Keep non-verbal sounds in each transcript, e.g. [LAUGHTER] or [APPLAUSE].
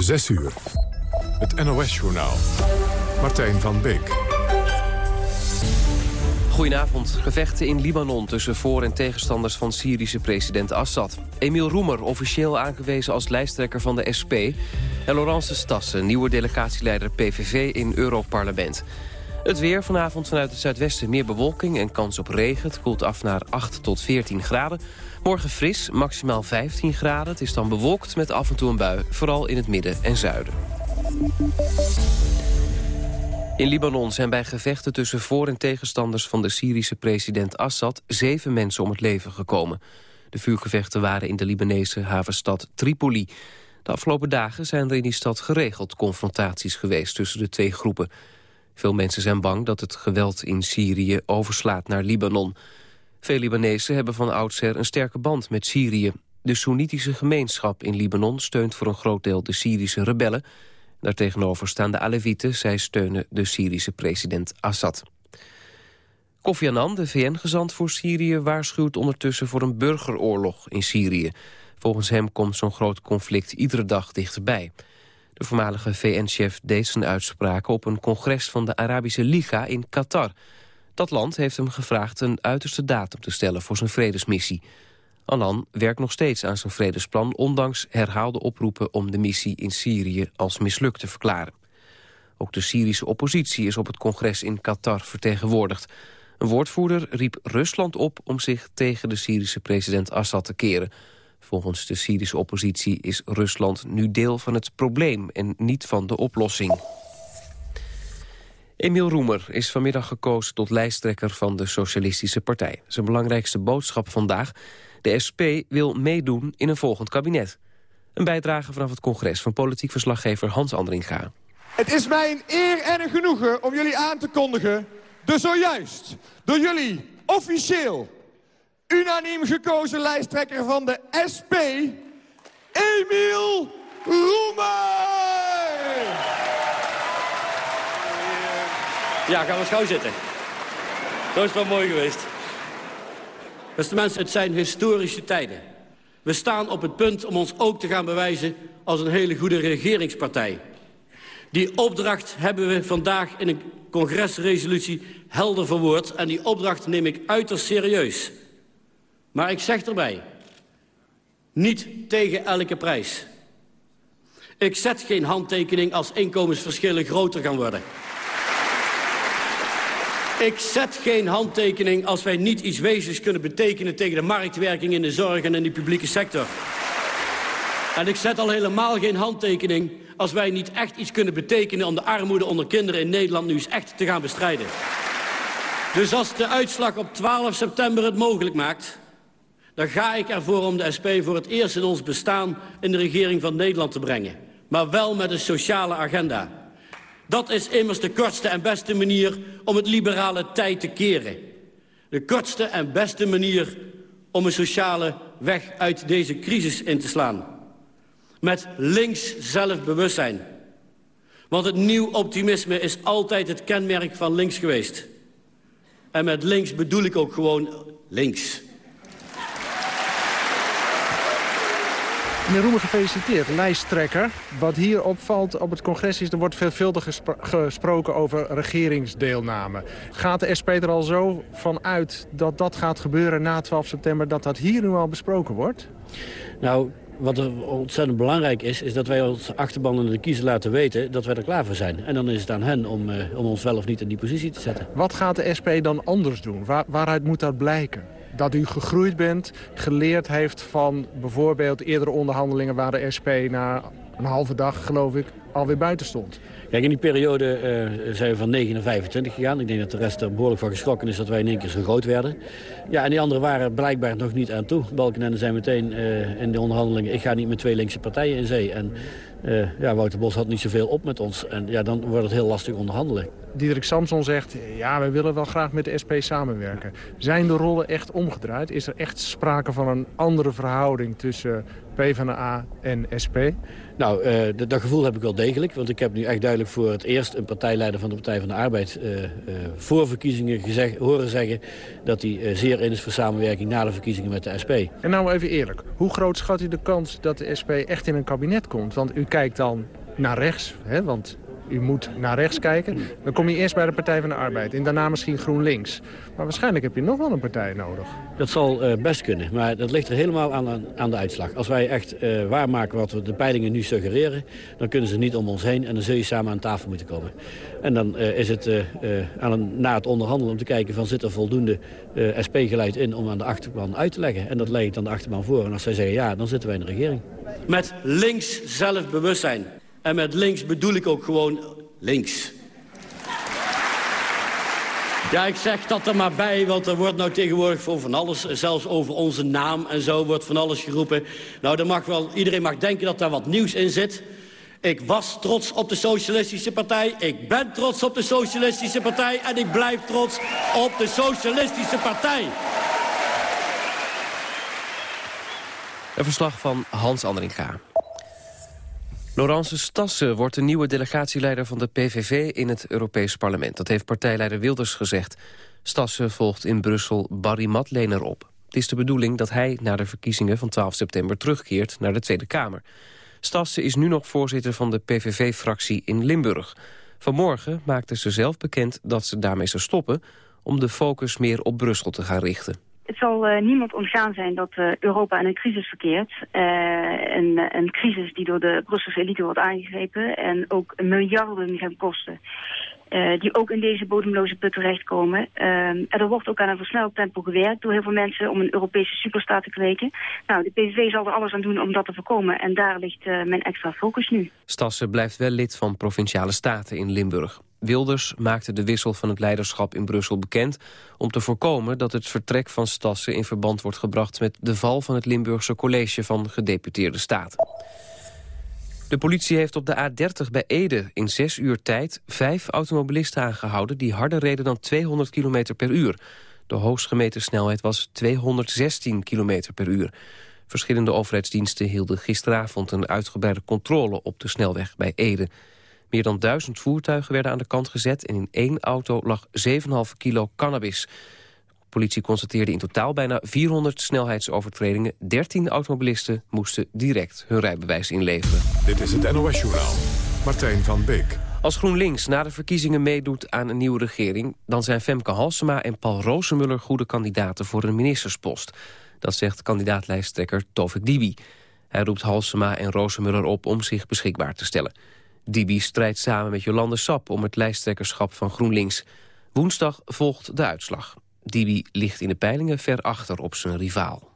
6 uur. Het NOS-journaal. Martijn van Beek. Goedenavond. Gevechten in Libanon tussen voor- en tegenstanders van Syrische president Assad. Emiel Roemer, officieel aangewezen als lijsttrekker van de SP. En Laurence Stassen, nieuwe delegatieleider PVV in Europarlement. Het weer vanavond vanuit het zuidwesten meer bewolking en kans op regen. Het koelt af naar 8 tot 14 graden. Morgen fris, maximaal 15 graden. Het is dan bewolkt met af en toe een bui, vooral in het midden en zuiden. In Libanon zijn bij gevechten tussen voor- en tegenstanders van de Syrische president Assad zeven mensen om het leven gekomen. De vuurgevechten waren in de Libanese havenstad Tripoli. De afgelopen dagen zijn er in die stad geregeld confrontaties geweest tussen de twee groepen. Veel mensen zijn bang dat het geweld in Syrië overslaat naar Libanon. Veel Libanezen hebben van oudsher een sterke band met Syrië. De Soenitische gemeenschap in Libanon steunt voor een groot deel de Syrische rebellen. Daartegenover staan de Alevieten. Zij steunen de Syrische president Assad. Kofi Annan, de VN-gezant voor Syrië, waarschuwt ondertussen voor een burgeroorlog in Syrië. Volgens hem komt zo'n groot conflict iedere dag dichterbij. De voormalige VN-chef deed zijn uitspraken op een congres van de Arabische Liga in Qatar. Dat land heeft hem gevraagd een uiterste datum te stellen voor zijn vredesmissie. Annan werkt nog steeds aan zijn vredesplan... ondanks herhaalde oproepen om de missie in Syrië als mislukt te verklaren. Ook de Syrische oppositie is op het congres in Qatar vertegenwoordigd. Een woordvoerder riep Rusland op om zich tegen de Syrische president Assad te keren. Volgens de Syrische oppositie is Rusland nu deel van het probleem en niet van de oplossing. Emiel Roemer is vanmiddag gekozen tot lijsttrekker van de Socialistische Partij. Zijn belangrijkste boodschap vandaag... de SP wil meedoen in een volgend kabinet. Een bijdrage vanaf het congres van politiek verslaggever Hans Andringa. Het is mij een eer en een genoegen om jullie aan te kondigen... de zojuist door jullie officieel unaniem gekozen lijsttrekker van de SP... Emiel Roemer! Ja, we eens gauw zitten. Dat is wel mooi geweest. Beste mensen, het zijn historische tijden. We staan op het punt om ons ook te gaan bewijzen als een hele goede regeringspartij. Die opdracht hebben we vandaag in een congresresolutie helder verwoord... en die opdracht neem ik uiterst serieus. Maar ik zeg erbij, niet tegen elke prijs. Ik zet geen handtekening als inkomensverschillen groter gaan worden. Ik zet geen handtekening als wij niet iets wezens kunnen betekenen... tegen de marktwerking in de zorg en in de publieke sector. En ik zet al helemaal geen handtekening als wij niet echt iets kunnen betekenen... om de armoede onder kinderen in Nederland nu eens echt te gaan bestrijden. Dus als de uitslag op 12 september het mogelijk maakt... dan ga ik ervoor om de SP voor het eerst in ons bestaan... in de regering van Nederland te brengen. Maar wel met een sociale agenda. Dat is immers de kortste en beste manier om het liberale tijd te keren. De kortste en beste manier om een sociale weg uit deze crisis in te slaan. Met links zelfbewustzijn. Want het nieuw optimisme is altijd het kenmerk van links geweest. En met links bedoel ik ook gewoon links. Meneer Roemer, gefeliciteerd. Lijsttrekker. Wat hier opvalt op het congres is... er wordt veelvuldig gespro gesproken over regeringsdeelname. Gaat de SP er al zo van uit dat dat gaat gebeuren na 12 september... dat dat hier nu al besproken wordt? Nou, wat er ontzettend belangrijk is... is dat wij ons achterban en de kiezer laten weten dat wij er klaar voor zijn. En dan is het aan hen om, uh, om ons wel of niet in die positie te zetten. Wat gaat de SP dan anders doen? Waar, waaruit moet dat blijken? Dat u gegroeid bent, geleerd heeft van bijvoorbeeld eerdere onderhandelingen... waar de SP na een halve dag, geloof ik, alweer buiten stond. Kijk, in die periode uh, zijn we van 9 naar 25 gegaan. Ik denk dat de rest er behoorlijk van geschrokken is dat wij in één keer zo groot werden. Ja, en die anderen waren blijkbaar nog niet aan toe. Balkenende zei meteen uh, in de onderhandelingen... ik ga niet met twee linkse partijen in zee. En uh, ja, Wouter Bos had niet zoveel op met ons. En ja, dan wordt het heel lastig onderhandelen. Diederik Samson zegt, ja, we willen wel graag met de SP samenwerken. Zijn de rollen echt omgedraaid? Is er echt sprake van een andere verhouding tussen PvdA en SP? Nou, uh, dat gevoel heb ik wel degelijk. Want ik heb nu echt duidelijk voor het eerst een partijleider van de Partij van de Arbeid... Uh, uh, voor verkiezingen gezegd, horen zeggen dat hij zeer in is voor samenwerking na de verkiezingen met de SP. En nou even eerlijk, hoe groot schat u de kans dat de SP echt in een kabinet komt? Want u kijkt dan naar rechts, hè, want u moet naar rechts kijken. Dan kom je eerst bij de Partij van de Arbeid en daarna misschien GroenLinks. Maar waarschijnlijk heb je nog wel een partij nodig. Dat zal uh, best kunnen, maar dat ligt er helemaal aan, aan de uitslag. Als wij echt uh, waarmaken wat we de peilingen nu suggereren... dan kunnen ze niet om ons heen en dan zul je samen aan tafel moeten komen. En dan uh, is het aan een, na het onderhandelen om te kijken... van zit er voldoende SP-geleid in om aan de achterban uit te leggen. En dat leg ik dan de achterban voor. En als zij zeggen ja, dan zitten wij in de regering. Met links zelfbewustzijn. En met links bedoel ik ook gewoon links. Ja, ik zeg dat er maar bij, want er wordt nou tegenwoordig voor van alles... zelfs over onze naam en zo wordt van alles geroepen. Nou, dan mag wel, iedereen mag denken dat daar wat nieuws in zit. Ik was trots op de Socialistische Partij. Ik ben trots op de Socialistische Partij. En ik blijf trots op de Socialistische Partij. Een verslag van Hans Andringa. Laurence Stassen wordt de nieuwe delegatieleider van de PVV in het Europees Parlement. Dat heeft partijleider Wilders gezegd. Stassen volgt in Brussel Barry Matlener op. Het is de bedoeling dat hij na de verkiezingen van 12 september terugkeert naar de Tweede Kamer. Stassen is nu nog voorzitter van de PVV-fractie in Limburg. Vanmorgen maakte ze zelf bekend dat ze daarmee zou stoppen... om de focus meer op Brussel te gaan richten. Het zal uh, niemand ontgaan zijn dat uh, Europa in een crisis verkeert. Uh, een, een, crisis die door de Brusselse elite wordt aangegrepen en ook miljarden gaan kosten. die ook in deze bodemloze put terechtkomen. en er wordt ook aan een versneld tempo gewerkt door heel veel mensen om een Europese superstaat te kweken. Nou, de PVV zal er alles aan doen om dat te voorkomen. En daar ligt mijn extra focus nu. Stassen blijft wel lid van Provinciale Staten in Limburg. Wilders maakte de wissel van het leiderschap in Brussel bekend... om te voorkomen dat het vertrek van Stassen in verband wordt gebracht... met de val van het Limburgse College van Gedeputeerde Staten. De politie heeft op de A30 bij Ede in zes uur tijd... vijf automobilisten aangehouden die harder reden dan 200 km per uur. De hoogst gemeten snelheid was 216 km per uur. Verschillende overheidsdiensten hielden gisteravond een uitgebreide controle op de snelweg bij Ede... Meer dan duizend voertuigen werden aan de kant gezet... en in één auto lag 7,5 kilo cannabis. De politie constateerde in totaal bijna 400 snelheidsovertredingen. 13 automobilisten moesten direct hun rijbewijs inleveren. Dit is het NOS-journaal. Martijn van Beek. Als GroenLinks na de verkiezingen meedoet aan een nieuwe regering... dan zijn Femke Halsema en Paul Rosemuller goede kandidaten voor een ministerspost. Dat zegt kandidaatlijsttrekker Tovik Dibi. Hij roept Halsema en Rosemuller op om zich beschikbaar te stellen. Dibi strijdt samen met Jolande Sap om het lijsttrekkerschap van GroenLinks. Woensdag volgt de uitslag. Dibi ligt in de peilingen ver achter op zijn rivaal.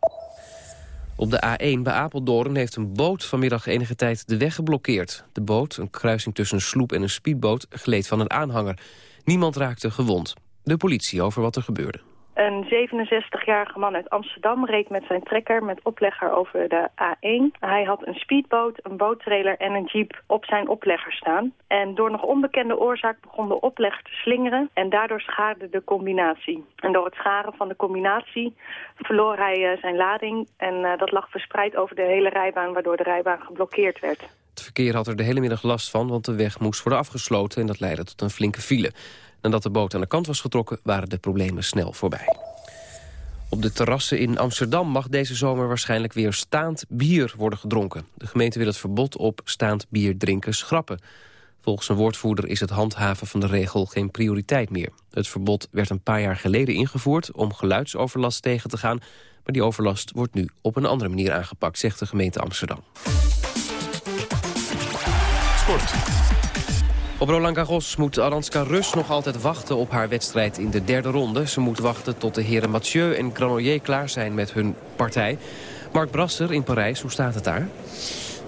Op de A1 bij Apeldoorn heeft een boot vanmiddag enige tijd de weg geblokkeerd. De boot, een kruising tussen een sloep en een speedboot, gleed van een aanhanger. Niemand raakte gewond. De politie over wat er gebeurde. Een 67-jarige man uit Amsterdam reed met zijn trekker met oplegger over de A1. Hij had een speedboot, een boottrailer en een jeep op zijn oplegger staan. En door nog onbekende oorzaak begon de oplegger te slingeren en daardoor schaarde de combinatie. En door het scharen van de combinatie verloor hij uh, zijn lading en uh, dat lag verspreid over de hele rijbaan waardoor de rijbaan geblokkeerd werd. Het verkeer had er de hele middag last van, want de weg moest worden afgesloten en dat leidde tot een flinke file. Nadat de boot aan de kant was getrokken, waren de problemen snel voorbij. Op de terrassen in Amsterdam mag deze zomer waarschijnlijk weer staand bier worden gedronken. De gemeente wil het verbod op staand bier drinken schrappen. Volgens een woordvoerder is het handhaven van de regel geen prioriteit meer. Het verbod werd een paar jaar geleden ingevoerd om geluidsoverlast tegen te gaan... maar die overlast wordt nu op een andere manier aangepakt, zegt de gemeente Amsterdam. Sport. Op Roland Garros moet Aranska Rus nog altijd wachten op haar wedstrijd in de derde ronde. Ze moet wachten tot de heren Mathieu en Granoyer klaar zijn met hun partij. Mark Brasser in Parijs, hoe staat het daar?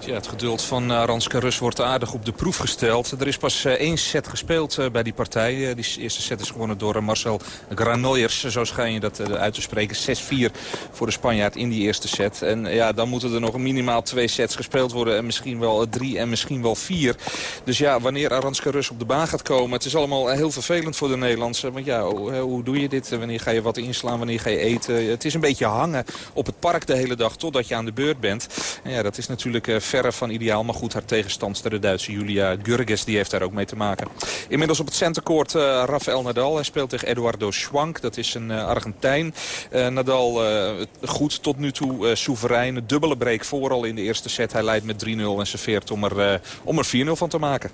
Ja, het geduld van uh, Ranska Rus wordt aardig op de proef gesteld. Er is pas uh, één set gespeeld uh, bij die partij. die eerste set is gewonnen door Marcel Granollers. Zo schijn je dat uit te spreken. 6-4 voor de Spanjaard in die eerste set. En ja, dan moeten er nog minimaal twee sets gespeeld worden. En misschien wel drie en misschien wel vier. Dus ja, wanneer Aranska Rus op de baan gaat komen... het is allemaal heel vervelend voor de Nederlandse. Want ja, hoe, hoe doe je dit? Wanneer ga je wat inslaan? Wanneer ga je eten? Het is een beetje hangen op het park de hele dag... totdat je aan de beurt bent. En ja, dat is natuurlijk ver van ideaal. Maar goed, haar tegenstandster, de Duitse Julia Gurges, die heeft daar ook mee te maken. Inmiddels op het centercourt uh, Rafael Nadal. Hij speelt tegen Eduardo Schwank. Dat is een Argentijn. Nadal goed tot nu toe soeverein. Dubbele break vooral in de eerste set. Hij leidt met 3-0 en serveert om er, om er 4-0 van te maken.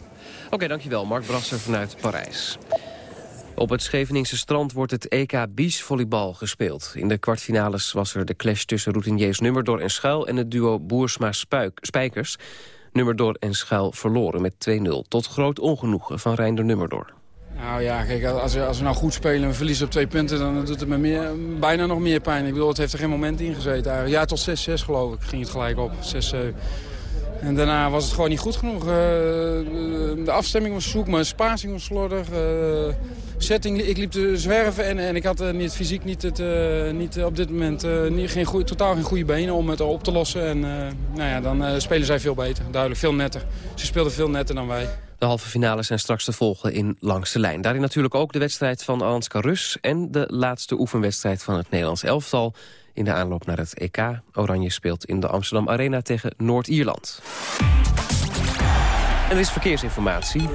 Oké, dankjewel. Mark Brasser vanuit Parijs. Op het Scheveningse strand wordt het EK beachvolleybal gespeeld. In de kwartfinales was er de clash tussen routiniers Nummerdor en Schuil... en het duo Boersma-Spijkers. Nummerdor en Schuil verloren met 2-0. Tot groot ongenoegen van Reinder Nummerdor. Nou ja, kijk, als we, als we nou goed spelen en verliezen op twee punten... dan doet het me meer, bijna nog meer pijn. Ik bedoel, het heeft er geen moment in gezeten. Ja, tot 6-6 geloof ik ging het gelijk op. 6 en daarna was het gewoon niet goed genoeg. Uh, de afstemming was zoek, mijn spacing was slordig. Uh, setting, ik liep te zwerven en, en ik had uh, niet, fysiek niet, het, niet op dit moment niet, geen goeie, totaal geen goede benen om het op te lossen. En nou ja, dan spelen zij veel beter, duidelijk, veel netter. Ze speelden veel netter dan wij. De halve finales zijn straks te volgen in Langste Lijn. Daarin natuurlijk ook de wedstrijd van Alanska Rus... en de laatste oefenwedstrijd van het Nederlands elftal in de aanloop naar het EK. Oranje speelt in de Amsterdam Arena tegen Noord-Ierland. En er is verkeersinformatie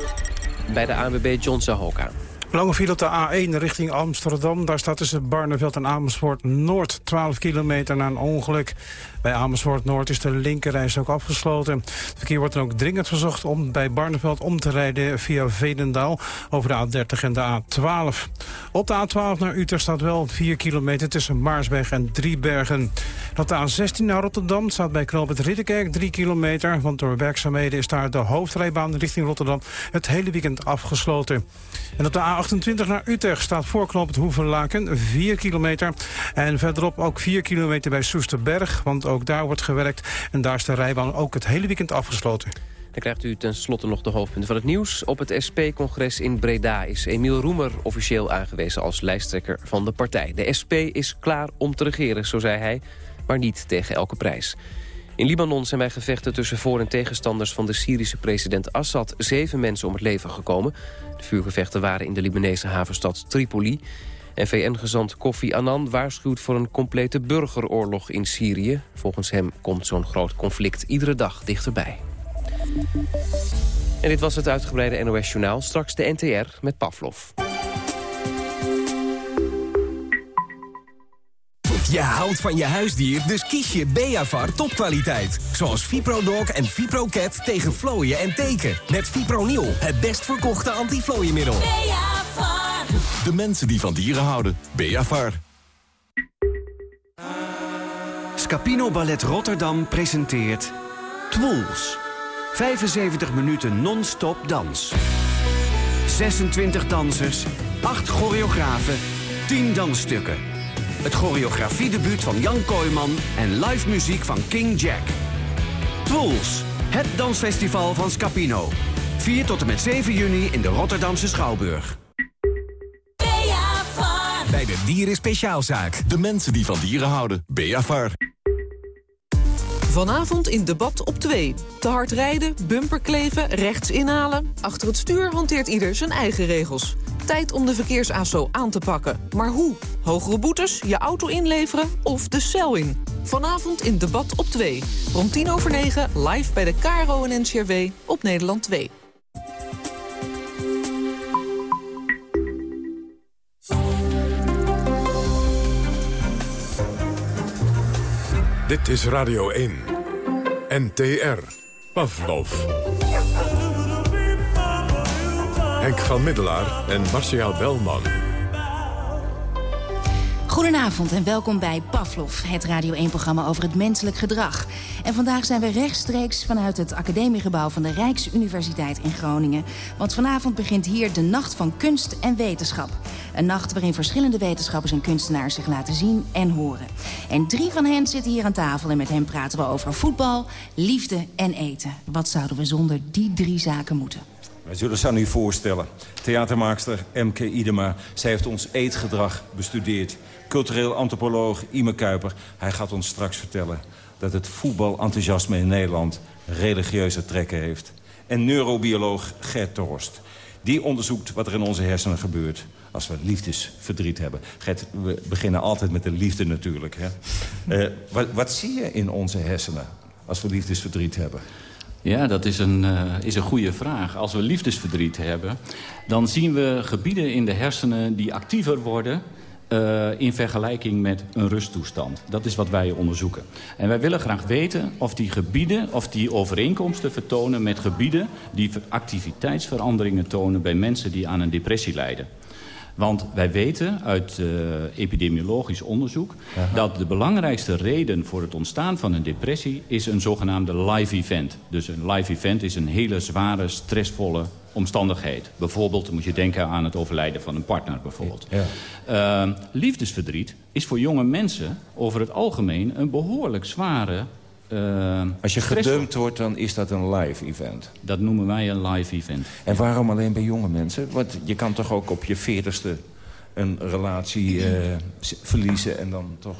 bij de ANWB John Zahoka. Lange file op de A1 richting Amsterdam. Daar staat tussen Barneveld en Amersfoort Noord 12 kilometer na een ongeluk. Bij Amersfoort Noord is de linkerreis ook afgesloten. Het verkeer wordt dan ook dringend verzocht om bij Barneveld om te rijden via Vedendaal over de A30 en de A12. Op de A12 naar Utrecht staat wel 4 kilometer tussen Maarsberg en Driebergen. Op de A16 naar Rotterdam staat bij Knoopend Ridderkerk 3 kilometer, want door werkzaamheden is daar de hoofdrijbaan richting Rotterdam het hele weekend afgesloten. En op de A28 naar Utrecht staat voor Knoopend Hoevenlaken 4 kilometer. En verderop ook 4 kilometer bij Soesterberg, want ook daar wordt gewerkt. En daar is de rijbaan ook het hele weekend afgesloten. Dan krijgt u tenslotte nog de hoofdpunten van het nieuws. Op het SP-congres in Breda is Emiel Roemer officieel aangewezen als lijsttrekker van de partij. De SP is klaar om te regeren, zo zei hij, maar niet tegen elke prijs. In Libanon zijn bij gevechten tussen voor- en tegenstanders van de Syrische president Assad zeven mensen om het leven gekomen. De vuurgevechten waren in de Libanese havenstad Tripoli. VN-gezant Kofi Annan waarschuwt voor een complete burgeroorlog in Syrië. Volgens hem komt zo'n groot conflict iedere dag dichterbij. En dit was het uitgebreide NOS-journaal. Straks de NTR met Pavlov. Je houdt van je huisdier, dus kies je Beavar topkwaliteit. Zoals ViproDog en ViproCat tegen vlooien en teken. Met Fipronil, het best verkochte antiflooiemiddel. Beavar. De mensen die van dieren houden. Beavar. Scapino Ballet Rotterdam presenteert... Twools. 75 minuten non-stop dans. 26 dansers, 8 choreografen, 10 dansstukken. Het choreografiedebuut van Jan Kooijman en live muziek van King Jack. Twools, het dansfestival van Scapino. 4 tot en met 7 juni in de Rotterdamse Schouwburg. Bij de Dieren Speciaalzaak. De mensen die van dieren houden. Beavar. Vanavond in debat op 2. Te hard rijden, bumperkleven, rechts inhalen. Achter het stuur hanteert ieder zijn eigen regels. Tijd om de verkeersaso aan te pakken. Maar hoe? Hogere boetes, je auto inleveren of de cel in? Vanavond in debat op 2. Rond 10 over 9 live bij de KRO en NCRW op Nederland 2. Dit is Radio 1. NTR. Pavlov. Henk van Middelaar en Marcia Belman. Goedenavond en welkom bij Pavlov, het Radio 1-programma over het menselijk gedrag. En vandaag zijn we rechtstreeks vanuit het academiegebouw van de Rijksuniversiteit in Groningen. Want vanavond begint hier de Nacht van Kunst en Wetenschap. Een nacht waarin verschillende wetenschappers en kunstenaars zich laten zien en horen. En drie van hen zitten hier aan tafel en met hen praten we over voetbal, liefde en eten. Wat zouden we zonder die drie zaken moeten? Wij zullen ze aan u voorstellen. Theatermaakster M.K. Idema. Zij heeft ons eetgedrag bestudeerd. Cultureel antropoloog Ime Kuiper. Hij gaat ons straks vertellen dat het voetbalenthousiasme in Nederland religieuze trekken heeft. En neurobioloog Gert Torst. Die onderzoekt wat er in onze hersenen gebeurt als we liefdesverdriet hebben. Gert, we beginnen altijd met de liefde natuurlijk. Hè? Uh, wat, wat zie je in onze hersenen? als we liefdesverdriet hebben? Ja, dat is een, uh, is een goede vraag. Als we liefdesverdriet hebben, dan zien we gebieden in de hersenen die actiever worden... Uh, in vergelijking met een rusttoestand. Dat is wat wij onderzoeken. En wij willen graag weten of die gebieden, of die overeenkomsten vertonen met gebieden die activiteitsveranderingen tonen bij mensen die aan een depressie lijden. Want wij weten uit uh, epidemiologisch onderzoek... Aha. dat de belangrijkste reden voor het ontstaan van een depressie... is een zogenaamde live event. Dus een live event is een hele zware, stressvolle omstandigheid. Bijvoorbeeld moet je denken aan het overlijden van een partner. bijvoorbeeld. Ja. Uh, liefdesverdriet is voor jonge mensen over het algemeen... een behoorlijk zware uh, Als je gedumpt wordt, dan is dat een live event. Dat noemen wij een live event. En waarom alleen bij jonge mensen? Want je kan toch ook op je veertigste een relatie uh, verliezen en dan toch...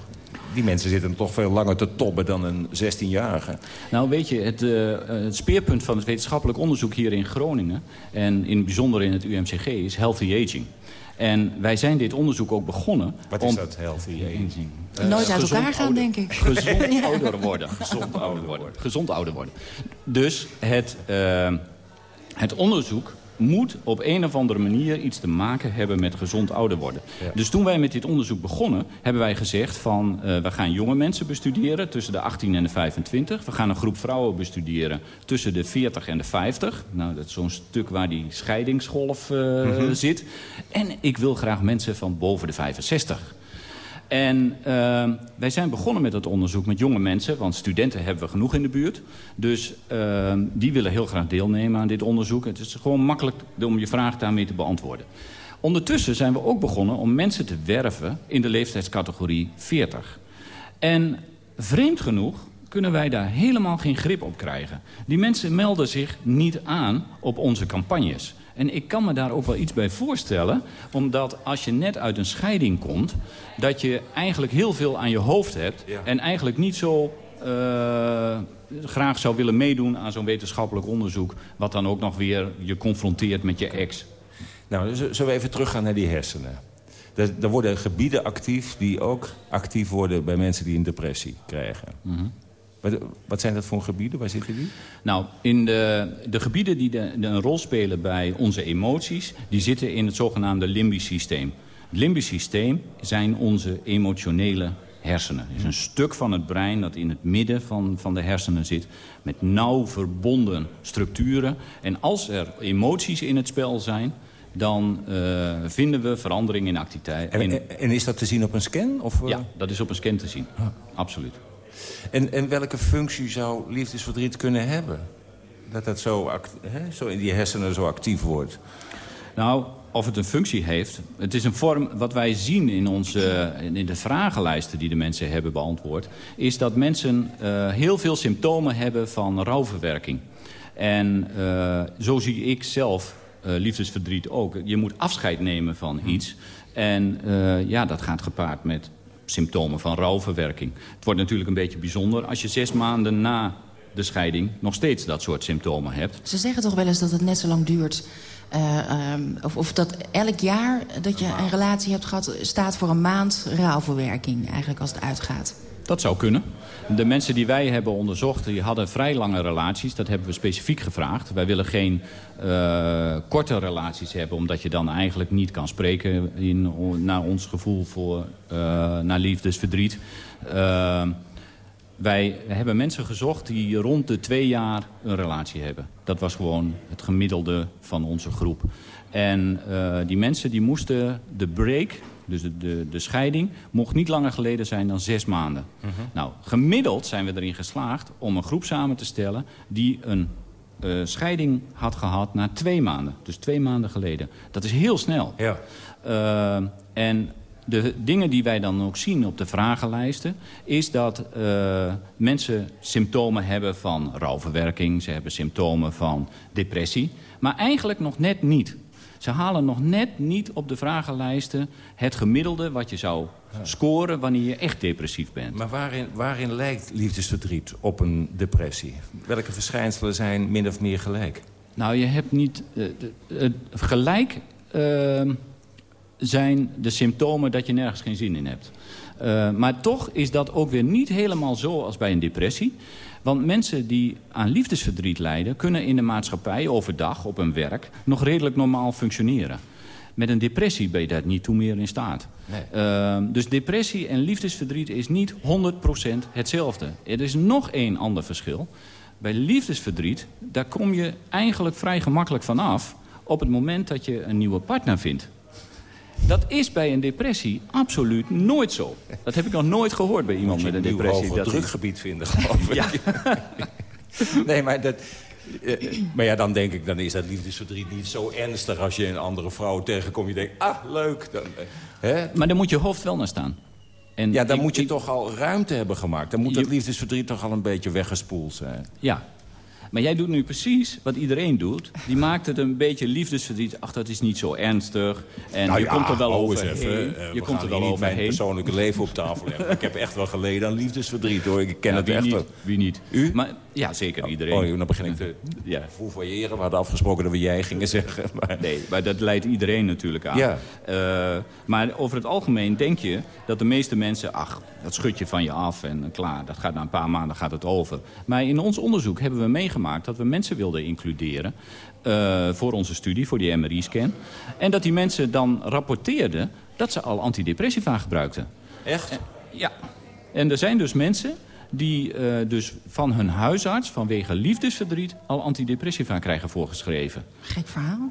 Die mensen zitten toch veel langer te tobben dan een 16-jarige. Nou, weet je, het, uh, het, speerpunt van het wetenschappelijk onderzoek hier in Groningen... en in het bijzonder in het UMCG is healthy aging. En wij zijn dit onderzoek ook begonnen... Wat is dat, healthy aging? Uh, Nooit uit elkaar gaan, denk ik. Gezond [LAUGHS] ja. ouder worden. Gezond ouder worden. Gezond ouder worden. Dus het, uh, het onderzoek moet op een of andere manier iets te maken hebben met gezond ouder worden. Ja. Dus toen wij met dit onderzoek begonnen, hebben wij gezegd van... Uh, we gaan jonge mensen bestuderen tussen de 18 en de 25. We gaan een groep vrouwen bestuderen tussen de 40 en de 50. Nou, dat is zo'n stuk waar die scheidingsgolf uh, mm -hmm. zit. En ik wil graag mensen van boven de 65. En uh, wij zijn begonnen met dat onderzoek met jonge mensen... want studenten hebben we genoeg in de buurt. Dus uh, die willen heel graag deelnemen aan dit onderzoek. Het is gewoon makkelijk om je vraag daarmee te beantwoorden. Ondertussen zijn we ook begonnen om mensen te werven... in de leeftijdscategorie 40. En vreemd genoeg kunnen wij daar helemaal geen grip op krijgen. Die mensen melden zich niet aan op onze campagnes. En ik kan me daar ook wel iets bij voorstellen. Omdat als je net uit een scheiding komt... dat je eigenlijk heel veel aan je hoofd hebt. Ja. En eigenlijk niet zo uh, graag zou willen meedoen aan zo'n wetenschappelijk onderzoek... wat dan ook nog weer je confronteert met je ex. Nou, zullen we even teruggaan naar die hersenen. Er, worden gebieden actief die ook actief worden bij mensen die een depressie krijgen. Mm -hmm. Wat, zijn dat voor gebieden? Waar zitten die? Nou, in de, de gebieden die de, de een rol spelen bij onze emoties... die zitten in het zogenaamde limbisch systeem. Het limbisch systeem zijn onze emotionele hersenen. Het is een stuk van het brein dat in het midden van, van de hersenen zit... met nauw verbonden structuren. En als er emoties in het spel zijn dan uh, vinden we verandering in activiteit. En, en, is dat te zien op een scan? Of, uh... Ja, dat is op een scan te zien. Ah. Absoluut. En, en welke functie zou liefdesverdriet kunnen hebben? Dat dat zo, hè, zo in die hersenen zo actief wordt. Nou, of het een functie heeft. Het is een vorm, wat wij zien in, onze, in de vragenlijsten die de mensen hebben beantwoord... is dat mensen uh, heel veel symptomen hebben van rouwverwerking. En uh, zo zie ik zelf uh, liefdesverdriet ook. Je moet afscheid nemen van iets. En ja, dat gaat gepaard met symptomen van rouwverwerking. Het wordt natuurlijk een beetje bijzonder als je zes maanden na de scheiding nog steeds dat soort symptomen hebt. Ze zeggen toch wel eens dat het net zo lang duurt... Uh, um, of, of, dat elk jaar dat je een relatie hebt gehad... staat voor een maand rouwverwerking, eigenlijk als het uitgaat. Dat zou kunnen. De mensen die wij hebben onderzocht, die hadden vrij lange relaties. Dat hebben we specifiek gevraagd. Wij willen geen uh, korte relaties hebben... omdat je dan eigenlijk niet kan spreken in, naar ons gevoel voor uh, naar liefdesverdriet. Uh, wij hebben mensen gezocht die rond de twee jaar een relatie hebben. Dat was gewoon het gemiddelde van onze groep. En die mensen die moesten de break dus de, de, de, scheiding mocht niet langer geleden zijn dan zes maanden. Uh -huh. Nou, gemiddeld zijn we erin geslaagd om een groep samen te stellen... die een uh, scheiding had gehad na twee maanden. Dus twee maanden geleden. Dat is heel snel. Ja. Uh, en de dingen die wij dan ook zien op de vragenlijsten... is dat uh, mensen symptomen hebben van rouwverwerking. Ze hebben symptomen van depressie. Maar eigenlijk nog net niet. Ze halen nog net niet op de vragenlijsten het gemiddelde wat je zou scoren wanneer je echt depressief bent. Maar waarin, waarin lijkt liefdesverdriet op een depressie? Welke verschijnselen zijn min of meer gelijk? Nou, je hebt niet... Uh, uh, gelijk uh, zijn de symptomen dat je nergens geen zin in hebt. maar toch is dat ook weer niet helemaal zo als bij een depressie. Want mensen die aan liefdesverdriet lijden... kunnen in de maatschappij overdag op hun werk nog redelijk normaal functioneren. Met een depressie ben je daar niet toe meer in staat. Uh, dus depressie en liefdesverdriet is niet 100% hetzelfde. Er is nog één ander verschil. Bij liefdesverdriet, daar kom je eigenlijk vrij gemakkelijk vanaf... op het moment dat je een nieuwe partner vindt. Dat is bij een depressie absoluut nooit zo. Dat heb ik nog nooit gehoord bij iemand met een depressie. dat drukgebied vinden, geloof ik. Ja. [LAUGHS] nee, maar dat... Uh, maar ja, dan denk ik, dan is dat liefdesverdriet niet zo ernstig... als je een andere vrouw tegenkomt. Je denkt, ah, leuk. Dan, uh, hè? Maar dan moet je hoofd wel naar staan. En ja, dan ik, moet je ik, toch al ruimte hebben gemaakt. Dan moet je, dat liefdesverdriet toch al een beetje weggespoeld zijn. Ja, maar jij doet nu precies wat iedereen doet. Die maakt het een beetje liefdesverdriet. Ach, dat is niet zo ernstig. En nou je ja, komt er wel overheen. Even, uh, je komt er wel niet overheen. mijn persoonlijke leven op tafel leggen. ik heb echt wel geleden aan liefdesverdriet, hoor. Ik ken Ja, het echt niet? wel. Wie niet? U? Maar, ja, zeker iedereen. Oh, dan begin ik te [LAUGHS] Ja. foevoyeren. We hadden afgesproken dat we jij gingen [LAUGHS] zeggen. Maar... Nee, maar dat leidt iedereen natuurlijk aan. Ja. Eh, maar over het algemeen denk je dat de meeste mensen... ach, dat schud je van je af en klaar, dat gaat na een paar maanden gaat het over. Maar in ons onderzoek hebben we meegemaakt dat we mensen wilden includeren... eh, voor onze studie, voor die MRI-scan. En dat die mensen dan rapporteerden dat ze al antidepressiva gebruikten. Echt? Ja. En er zijn dus mensen die eh, dus van hun huisarts vanwege liefdesverdriet... al antidepressiva krijgen voorgeschreven. Gek verhaal.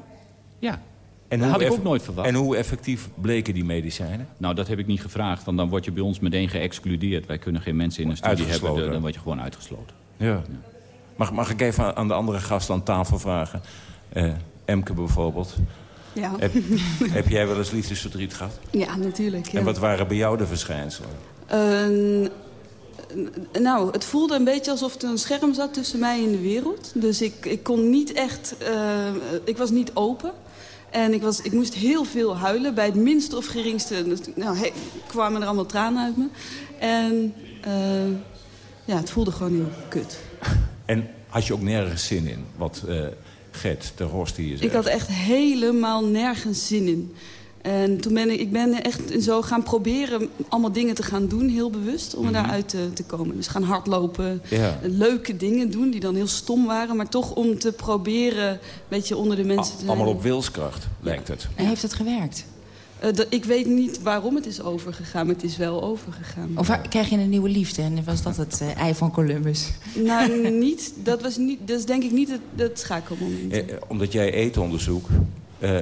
Ja. En dat hoe had ik ook nooit verwacht. En hoe effectief bleken die medicijnen? Nou, dat heb ik niet gevraagd, want dan word je bij ons meteen geëxcludeerd. Wij kunnen geen mensen in een studie hebben, dan- word je gewoon uitgesloten. Ja. Mag, mag ik even aan de andere gast aan tafel vragen? Eh, Emke bijvoorbeeld. Ja. Heb, [LAUGHS] heb jij wel eens liefdesverdriet gehad? Ja, natuurlijk. Ja. En wat waren bij jou de verschijnselen? Ehm, nou, het voelde een beetje alsof er een scherm zat tussen mij en de wereld. Dus ik, ik kon niet echt... eh, ik was niet open. En ik, was, ik moest heel veel huilen. Bij het minste of geringste dus, nou, he- kwamen er allemaal tranen uit me. En eh, ja, het voelde gewoon heel kut. En had je ook nergens zin in? Wat eh Gert de Horst hier zegt. Ik had echt helemaal nergens zin in. En toen ben ik, ik ben echt zo gaan proberen allemaal dingen te gaan doen, heel bewust, om er daaruit te, te komen. Dus gaan hardlopen, Ja. leuke dingen doen die dan heel stom waren, maar toch om te proberen een beetje onder de mensen te zijn. Allemaal op wilskracht, lijkt het. En heeft het gewerkt? Eh, ik weet niet waarom het is overgegaan, maar het is wel overgegaan. Of krijg je een nieuwe liefde en was dat het eh, ei van Columbus? Nou, [LAUGHS] niet, dat, was niet, dat is denk ik niet het, het schakelmoment. Eh, eh, omdat jij eetonderzoek... eh,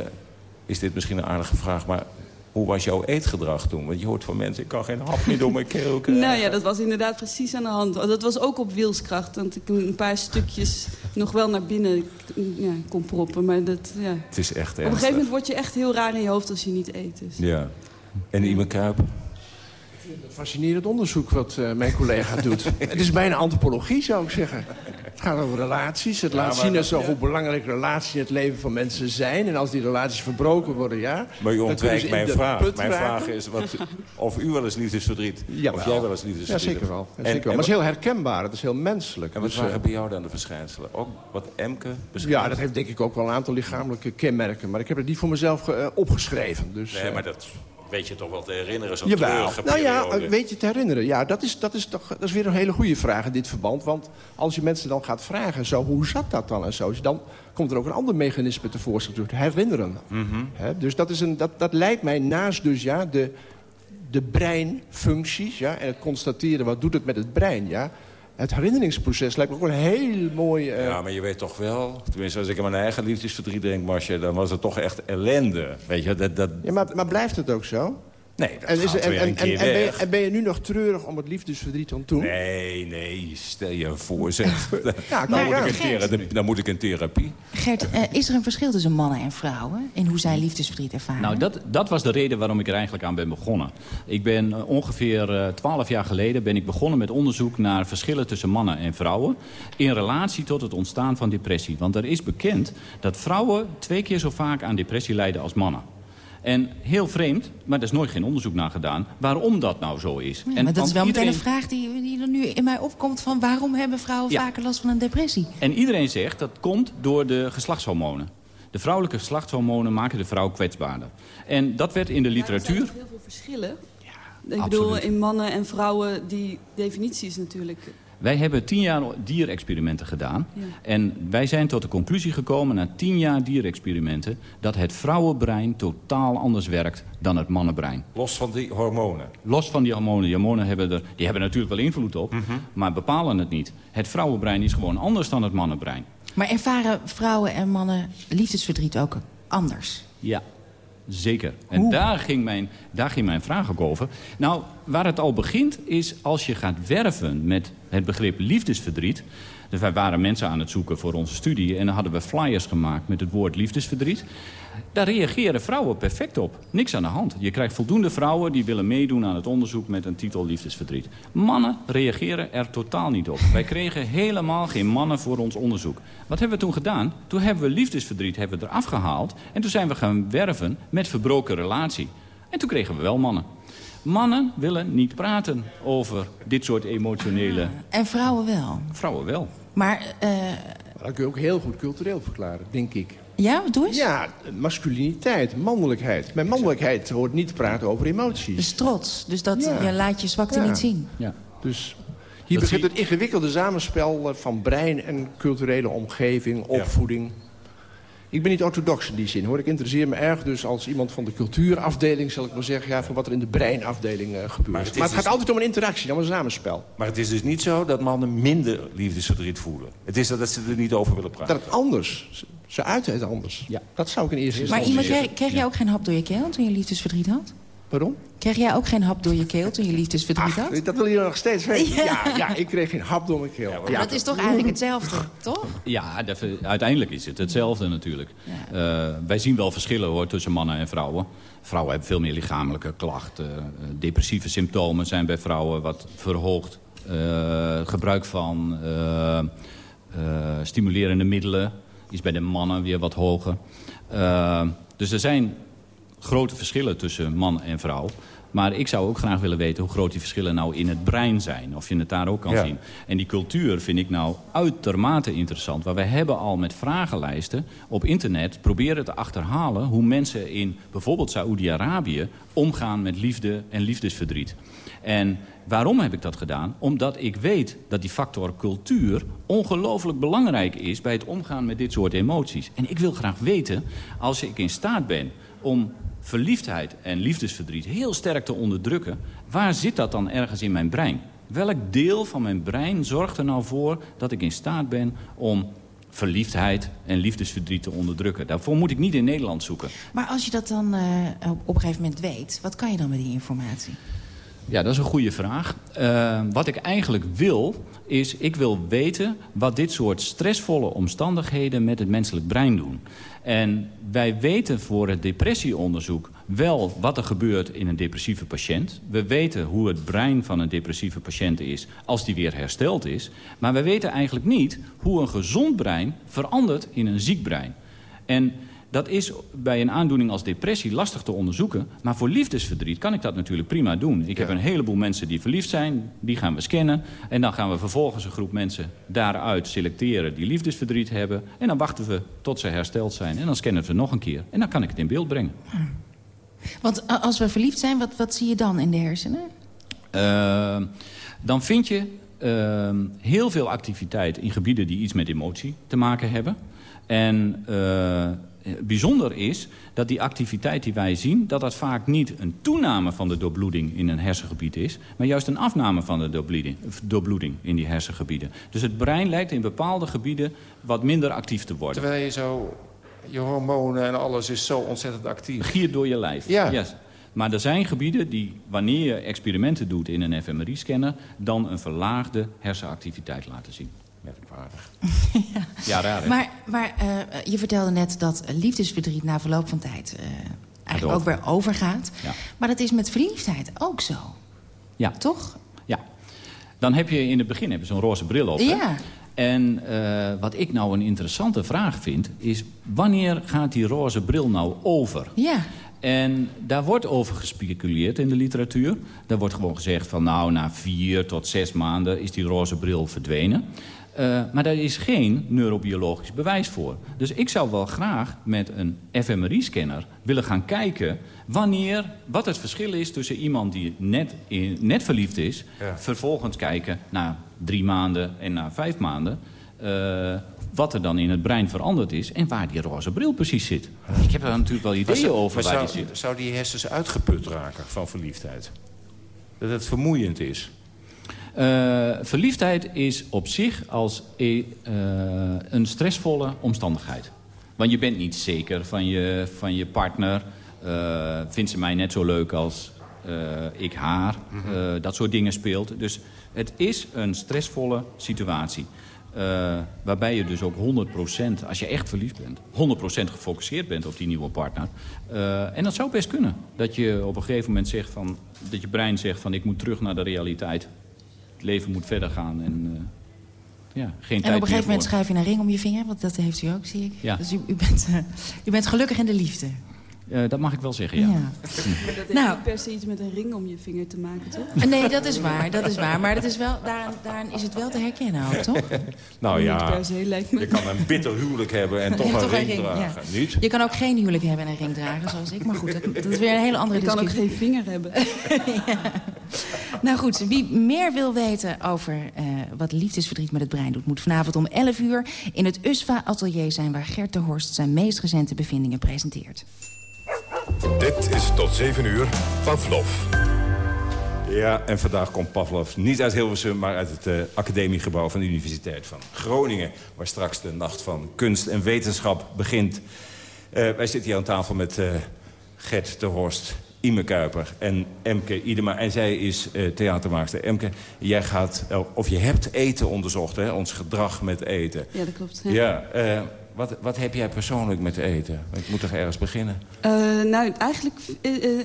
is dit misschien een aardige vraag, maar... Hoe was jouw eetgedrag toen? Want je hoort van mensen, ik kan geen hap meer door mijn keel krijgen. [LAUGHS] Nou ja, dat was inderdaad precies aan de hand. Dat was ook op wilskracht. Dat ik een paar stukjes nog wel naar binnen ja, kon proppen. Maar dat, ja. Het is echt Op een gegeven moment word je echt heel raar in je hoofd als je niet eet. Dus. Ja. En Ime Kuip? Fascinerend onderzoek wat eh, mijn collega doet. [LAUGHS] Het is bijna antropologie, zou ik zeggen. Het gaat over relaties. Het Ja, laat zien dat- zo ja. hoe belangrijk relaties in het leven van mensen zijn. En als die relaties verbroken worden, ja... Maar kunnen ontwijkt mijn vraag. Mijn vraag is wat, of u wel eens liefdesverdriet... [LAUGHS] Of jij wel eens liefdesverdriet Ja, zeker wel. Ja, zeker wel. en Maar het is heel herkenbaar. Het is heel menselijk. En wat Dus, waren eh, bij jou dan de verschijnselen? Ook wat Emke beschreef? ja, dat heeft denk ik ook wel een aantal lichamelijke kenmerken. Maar ik heb het niet voor mezelf eh, opgeschreven. Dus, Nee, eh, maar dat weet je toch wel te herinneren, zo'n treurige Nou ja, periode. eh, weet je te herinneren? Ja, dat is, dat, is toch, dat is weer een hele goede vraag in dit verband. Want als je mensen dan gaat vragen, zo, hoe zat dat dan en zo... dan komt er ook een ander mechanisme tevoorschijn, het herinneren. Mhm. Dus dat, is een, dat, dat leidt mij naast dus, ja, de, de breinfuncties... Ja, en het constateren, wat doet het met het brein, ja... Het herinneringsproces lijkt me ook een heel mooi... eh, Ja, maar je weet toch wel... Tenminste, als ik aan mijn eigen liefdesverdriet denk, Marcia... dan was het toch echt ellende. Weet je, dat... dat... Ja, maar, maar blijft het ook zo? Nee, dat en, gaat en, weer en, een keer en, en ben je, en ben je nu nog treurig om het liefdesverdriet van toen? Nee, nee, stel je voor, zeg. [LAUGHS] Ja, dan, moet ik in thera- dan moet ik in therapie. Gert, eh, is er een verschil tussen mannen en vrouwen in hoe zij liefdesverdriet ervaren? Nou, dat, dat was de reden waarom ik er eigenlijk aan ben begonnen. Ik ben eh, ongeveer twaalf jaar geleden ben ik begonnen met onderzoek naar verschillen tussen mannen en vrouwen. In relatie tot het ontstaan van depressie. Want er is bekend dat vrouwen twee keer zo vaak aan depressie lijden als mannen. En heel vreemd, maar er is nooit geen onderzoek naar gedaan... waarom dat nou zo is. Ja, en, maar dat is wel meteen een iedereen- vraag die, die er nu in mij opkomt... van waarom hebben vrouwen Ja. vaker last van een depressie? En iedereen zegt dat komt door de geslachtshormonen. De vrouwelijke geslachtshormonen maken de vrouw kwetsbaarder. En dat werd in de Er literatuur... zijn heel veel verschillen. ik absoluut. bedoel, in mannen en vrouwen, die definitie is natuurlijk... Wij hebben tien jaar dierexperimenten gedaan. En wij zijn tot de conclusie gekomen na tien jaar dierexperimenten... dat het vrouwenbrein totaal anders werkt dan het mannenbrein. Los van die hormonen? Los van die hormonen. Die hormonen hebben, er, die hebben natuurlijk wel invloed op, maar bepalen het niet. Het vrouwenbrein is gewoon anders dan het mannenbrein. Maar ervaren vrouwen en mannen liefdesverdriet ook anders? Ja, zeker. En daar ging, mijn, daar ging mijn vraag ook over. Nou, waar het al begint is als je gaat werven met het begrip liefdesverdriet... Dus wij waren mensen aan het zoeken voor onze studie... en dan hadden we flyers gemaakt met het woord liefdesverdriet. Daar reageren vrouwen perfect op. Niks aan de hand. Je krijgt voldoende vrouwen die willen meedoen aan het onderzoek... met een titel liefdesverdriet. Mannen reageren er totaal niet op. Wij kregen helemaal geen mannen voor ons onderzoek. Wat hebben we toen gedaan? Toen hebben we liefdesverdriet hebben we eraf gehaald... en toen zijn we gaan werven met verbroken relatie. En toen kregen we wel mannen. Mannen willen niet praten over dit soort emotionele... En vrouwen wel? Vrouwen wel. Maar... Uh... Dat kun je ook heel goed cultureel verklaren, denk ik. Ja, doe eens. Ja, masculiniteit, mannelijkheid. Bij mannelijkheid hoort niet te praten over emoties. Dus trots. Dus dat je laat je zwakte niet zien. Ja. Dus hier begint het ingewikkelde samenspel van brein en culturele omgeving, opvoeding. Ik ben niet orthodox in die zin, hoor. Ik interesseer me erg dus als iemand van de cultuurafdeling... zal ik maar zeggen, ja, van wat er in de breinafdeling uh, gebeurt. Maar het, maar het gaat dus- altijd om een interactie, om een samenspel. Maar het is dus niet zo dat mannen minder liefdesverdriet voelen. Het is dat ze er niet over willen praten. Dat het anders. Ze uiten het anders. Ja. Dat zou ik in eerste instantie Maar iemand, kreeg, kreeg jij ook geen hap door je keel toen je liefdesverdriet had? Pardon? Kreeg jij ook geen hap door je keel toen je liefdesverdriet had? Dat wil je nog steeds weten. Ja. ja, ik kreeg geen hap door mijn keel. Ja, dat is toch eigenlijk hetzelfde, toch? Ja, uiteindelijk is het hetzelfde natuurlijk. Uh, wij zien wel verschillen hoor, tussen mannen en vrouwen. Vrouwen hebben veel meer lichamelijke klachten. Uh, depressieve symptomen zijn bij vrouwen wat verhoogd. Uh, gebruik van stimulerende middelen is bij de mannen weer wat hoger. dus er zijn grote verschillen tussen man en vrouw. Maar ik zou ook graag willen weten hoe groot die verschillen nou in het brein zijn. Of je het daar ook kan zien. En die cultuur vind ik nou uitermate interessant. Want wij hebben al met vragenlijsten op internet proberen te achterhalen... hoe mensen in bijvoorbeeld Saoedi-Arabië omgaan met liefde en liefdesverdriet. En waarom heb ik dat gedaan? Omdat ik weet dat die factor cultuur ongelooflijk belangrijk is... bij het omgaan met dit soort emoties. En ik wil graag weten, als ik in staat ben om verliefdheid en liefdesverdriet heel sterk te onderdrukken... waar zit dat dan ergens in mijn brein? Welk deel van mijn brein zorgt er nou voor dat ik in staat ben om verliefdheid en liefdesverdriet te onderdrukken. Daarvoor moet ik niet in Nederland zoeken. Maar als je dat dan uh, op een gegeven moment weet, wat kan je dan met die informatie? Ja, dat is een goede vraag. Uh, wat ik eigenlijk wil, is ik wil weten wat dit soort stressvolle omstandigheden met het menselijk brein doen. En wij weten voor het depressieonderzoek wel wat er gebeurt in een depressieve patiënt. We weten hoe het brein van een depressieve patiënt is als die weer hersteld is. Maar we weten eigenlijk niet hoe een gezond brein verandert in een ziek brein. En dat is bij een aandoening als depressie lastig te onderzoeken. Maar voor liefdesverdriet kan ik dat natuurlijk prima doen. Ik heb een heleboel mensen die verliefd zijn. Die gaan we scannen. En dan gaan we vervolgens een groep mensen daaruit selecteren... die liefdesverdriet hebben. En dan wachten we tot ze hersteld zijn. En dan scannen we nog een keer. En dan kan ik het in beeld brengen. Want als we verliefd zijn, wat, wat zie je dan in de hersenen? Uh, dan vind je uh, heel veel activiteit in gebieden die iets met emotie te maken hebben. En uh, bijzonder is dat die activiteit die wij zien... dat dat vaak niet een toename van de doorbloeding in een hersengebied is... maar juist een afname van de doorbloeding, doorbloeding in die hersengebieden. Dus het brein lijkt in bepaalde gebieden wat minder actief te worden. Terwijl je zo... je hormonen en alles is zo ontzettend actief. Giert door je lijf. Ja. Yes. Maar er zijn gebieden die, wanneer je experimenten doet in een fMRI-scanner... dan een verlaagde hersenactiviteit laten zien. Merkwaardig. [LAUGHS] ja. ja, raar? Maar, maar uh, je vertelde net dat liefdesverdriet na verloop van tijd... Uh, eigenlijk ook weer overgaat. Ja. Maar dat is met verliefdheid ook zo. Ja. Toch? Ja. Dan heb je in het begin heb je zo'n roze bril op. Ja. En uh, wat ik nou een interessante vraag vind... is wanneer gaat die roze bril nou over? Ja. En daar wordt over gespeculeerd in de literatuur. Daar wordt gewoon gezegd van nou, na vier tot zes maanden is die roze bril verdwenen. Uh, maar daar is geen neurobiologisch bewijs voor. Dus ik zou wel graag met een fMRI-scanner willen gaan kijken... wanneer, wat het verschil is tussen iemand die net, in, net verliefd is... vervolgens kijken na drie maanden en na vijf maanden... Uh, wat er dan in het brein veranderd is... en waar die roze bril precies zit. Ik heb daar natuurlijk wel ideeën over waar zou, die zit. Zou die hersens uitgeput raken van verliefdheid? Dat het vermoeiend is? Uh, verliefdheid is op zich als uh, een stressvolle omstandigheid. Want je bent niet zeker van je, van je partner. Uh, vindt ze mij net zo leuk als ik haar? Mm dat soort dingen speelt. Dus het is een stressvolle situatie. waarbij je dus ook 100%, als je echt verliefd bent... 100% gefocust bent op die nieuwe partner. en dat zou best kunnen. Dat je op een gegeven moment zegt van... dat je brein zegt van ik moet terug naar de realiteit het leven moet verder gaan. En, uh, ja, geen en op een gegeven moment schrijf je een ring om je vinger, want dat heeft u ook, zie ik. Ja. Dus u, u, bent, uh, u bent gelukkig in de liefde. Uh, dat mag ik wel zeggen, ja. ja. Maar dat heeft nou, niet per se iets met een ring om je vinger te maken, toch? Nee, dat is waar, dat is waar. Maar dat is wel, daaraan, daaraan is het wel te herkennen ook, toch? [LAUGHS] nou ja, niet per se, lijkt me. je kan een bitter huwelijk hebben en toch, een, toch ring, ring dragen, ja. niet? Je kan ook geen huwelijk hebben en een ring dragen, zoals ik. Maar goed, dat, dat is weer een hele andere je discussie. Je kan ook geen vinger hebben. [LAUGHS] ja. Nou goed, wie meer wil weten over uh, wat liefdesverdriet met het brein doet... moet vanavond om 11 uur in het USFA-atelier zijn... waar Gert de Horst zijn meest recente bevindingen presenteert. Dit is tot 7 uur Pavlov. Ja, en vandaag komt Pavlov niet uit Hilversum... maar uit het uh, academiegebouw van de Universiteit van Groningen... waar straks de Nacht van Kunst en Wetenschap begint. Uh, wij zitten hier aan tafel met uh, Gert de Horst, Ime Kuiper en Emke Idema. En zij is uh, theatermaakster. Emke, jij gaat, uh, of je hebt eten onderzocht, hè? ons gedrag met eten. Ja, dat klopt. Ja, ja uh, wat, wat heb jij persoonlijk met eten? Ik moet toch ergens beginnen? nou, eigenlijk,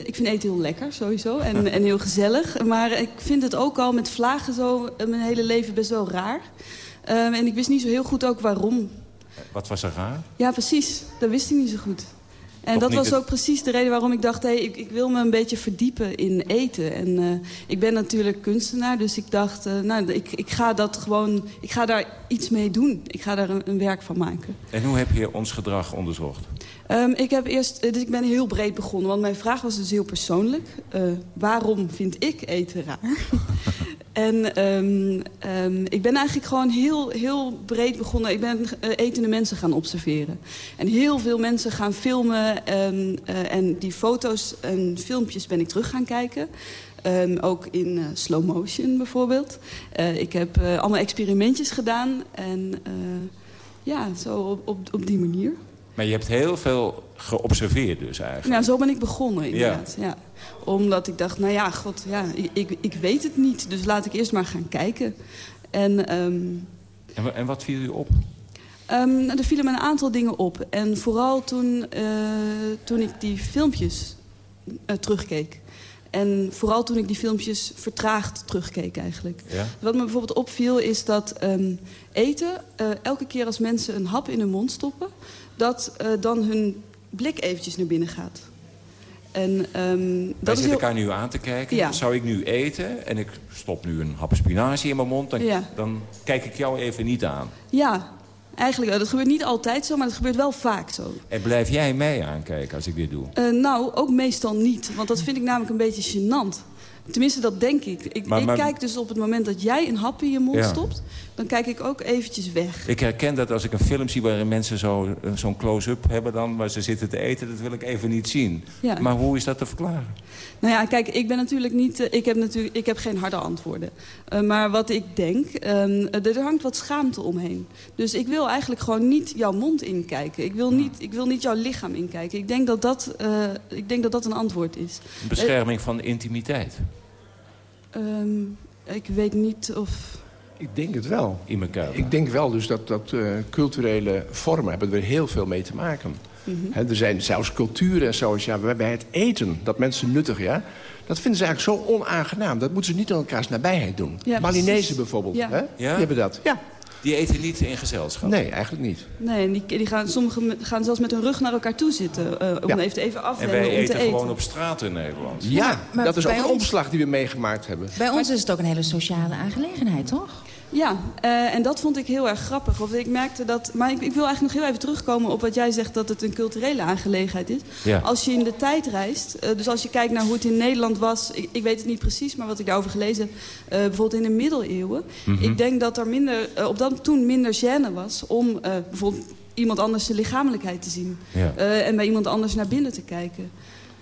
ik vind eten heel lekker, sowieso. En, [LAUGHS] en heel gezellig. Maar ik vind het ook al met vlagen zo mijn hele leven best wel raar. en ik wist niet zo heel goed ook waarom. Wat was er raar? Ja, precies. Dat wist ik niet zo goed. En dat was ook precies de reden waarom ik dacht... Hey, ik, ik wil me een beetje verdiepen in eten. En eh, ik ben natuurlijk kunstenaar, dus ik dacht... eh, nou, ik, ik ga dat gewoon... Ik ga daar iets mee doen. Ik ga daar een, een werk van maken. En hoe heb je ons gedrag onderzocht? Ehm, ik, heb eerst, eh, dus ik ben heel breed begonnen, want mijn vraag was dus heel persoonlijk. Waarom vind ik eten raar? [LAUGHS] en ehm, ehm, ik ben eigenlijk gewoon heel, heel breed begonnen. Ik ben eh, etende mensen gaan observeren. En heel veel mensen gaan filmen. En, eh, en die foto's en filmpjes ben ik terug gaan kijken. Ehm, ook in eh, slow motion bijvoorbeeld. Ik heb allemaal experimentjes gedaan. En ja, zo op, op die manier. Maar je hebt heel veel geobserveerd dus eigenlijk. Nou, zo ben ik begonnen inderdaad. Ja. Omdat ik dacht, nou ja, god, ja, ik, ik weet het niet. Dus laat ik eerst maar gaan kijken. En, ehm, En, wa- en wat viel je op? ehm, er vielen me een aantal dingen op. En vooral toen, eh, toen ik die filmpjes eh, terugkeek. En vooral toen ik die filmpjes vertraagd terugkeek eigenlijk. Ja? Wat me bijvoorbeeld opviel is dat ehm, eten... eh, elke keer als mensen een hap in hun mond stoppen... dat eh, dan hun blik eventjes naar binnen gaat. En, Wij dat is zitten heel... elkaar nu aan te kijken. Ja. Zou ik nu eten en ik stop nu een hap spinazie in mijn mond... dan, Ja. dan kijk ik jou even niet aan. Ja, eigenlijk wel. Dat gebeurt niet altijd zo, maar dat gebeurt wel vaak zo. En blijf jij mij aankijken als ik dit doe? Eh, nou, ook meestal niet. Want dat vind ik namelijk een beetje gênant. Tenminste, dat denk ik. Ik, Maar- ik maar- kijk dus op het moment dat jij een hap in je mond Ja. stopt... dan kijk ik ook eventjes weg. Ik herken dat als ik een film zie waarin mensen zo, eh, zo'n close-up hebben... dan waar ze zitten te eten, dat wil ik even niet zien. Ja. Maar hoe is dat te verklaren? Nou ja, kijk, ik ben natuurlijk niet... eh, ik, heb natuurlijk, ik heb geen harde antwoorden. Eh, maar wat ik denk, ehm, er hangt wat schaamte omheen. Dus ik wil eigenlijk gewoon niet jouw mond inkijken. Ik wil niet, ik wil niet jouw lichaam inkijken. Ik denk dat dat, ik denk dat, dat een antwoord is. Een bescherming van de intimiteit. Eh, ehm, ik weet niet of... Ik denk het wel. In kuip. Ik denk wel dus dat, dat eh, culturele vormen hebben er heel veel mee te maken. Hè, er zijn zelfs culturen zoals ja, bij het eten, dat mensen nuttig, ja. Dat vinden ze eigenlijk zo onaangenaam. Dat moeten ze niet aan elkaars nabijheid doen. Ja, Malinese precies. bijvoorbeeld, Ja. hè? Ja? die hebben dat. Ja. Die eten niet in gezelschap? Nee, eigenlijk niet. Nee, en die, die gaan, sommigen gaan zelfs met hun rug naar elkaar toe zitten. eh, om Ja. even te even En wij eten te eten. gewoon op straat in Nederland. Ja, maar dat is ook een ons- omslag die we meegemaakt hebben. Bij ons is het ook een hele sociale aangelegenheid, toch? Ja, uh, en dat vond ik heel erg grappig. Of ik merkte dat, maar ik, ik, wil eigenlijk nog heel even terugkomen op wat jij zegt... dat het een culturele aangelegenheid is. Ja. Als je in de tijd reist, uh, dus als je kijkt naar hoe het in Nederland was... ik, ik weet het niet precies, maar wat ik daarover gelezen heb... Uh, bijvoorbeeld in de middeleeuwen. Mhm. Mm -hmm. Ik denk dat er minder, op dat toen minder gêne was... om bijvoorbeeld iemand anders de lichamelijkheid te zien. Ja. en bij iemand anders naar binnen te kijken.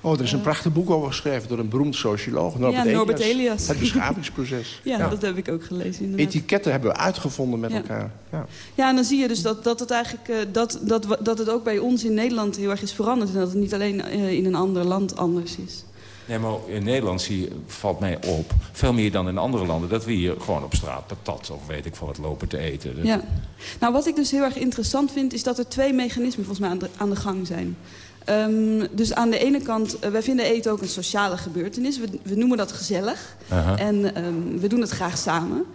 Oh, er is een prachtig boek over geschreven door een beroemd socioloog. Norbert, ja, Norbert Elias. Elias. Het beschavingsproces. [LAUGHS] ja, ja, dat heb ik ook gelezen. Inderdaad. Etiketten hebben we uitgevonden met ja. elkaar. Ja. ja, en dan zie je dus dat, dat, het eigenlijk, uh, dat, dat, dat het ook bij ons in Nederland heel erg is veranderd. En dat het niet alleen uh, in een ander land anders is. Nee, maar in Nederland zie, valt mij op, veel meer dan in andere landen... dat we hier gewoon op straat patat of weet ik van wat lopen te eten. Dat... Ja. Nou, wat ik dus heel erg interessant vind... is dat er twee mechanismen volgens mij aan de, aan de gang zijn. Um, dus aan de ene kant, uh, wij vinden eten ook een sociale gebeurtenis. We, we noemen dat gezellig. Uh -huh. En um, we doen het graag samen.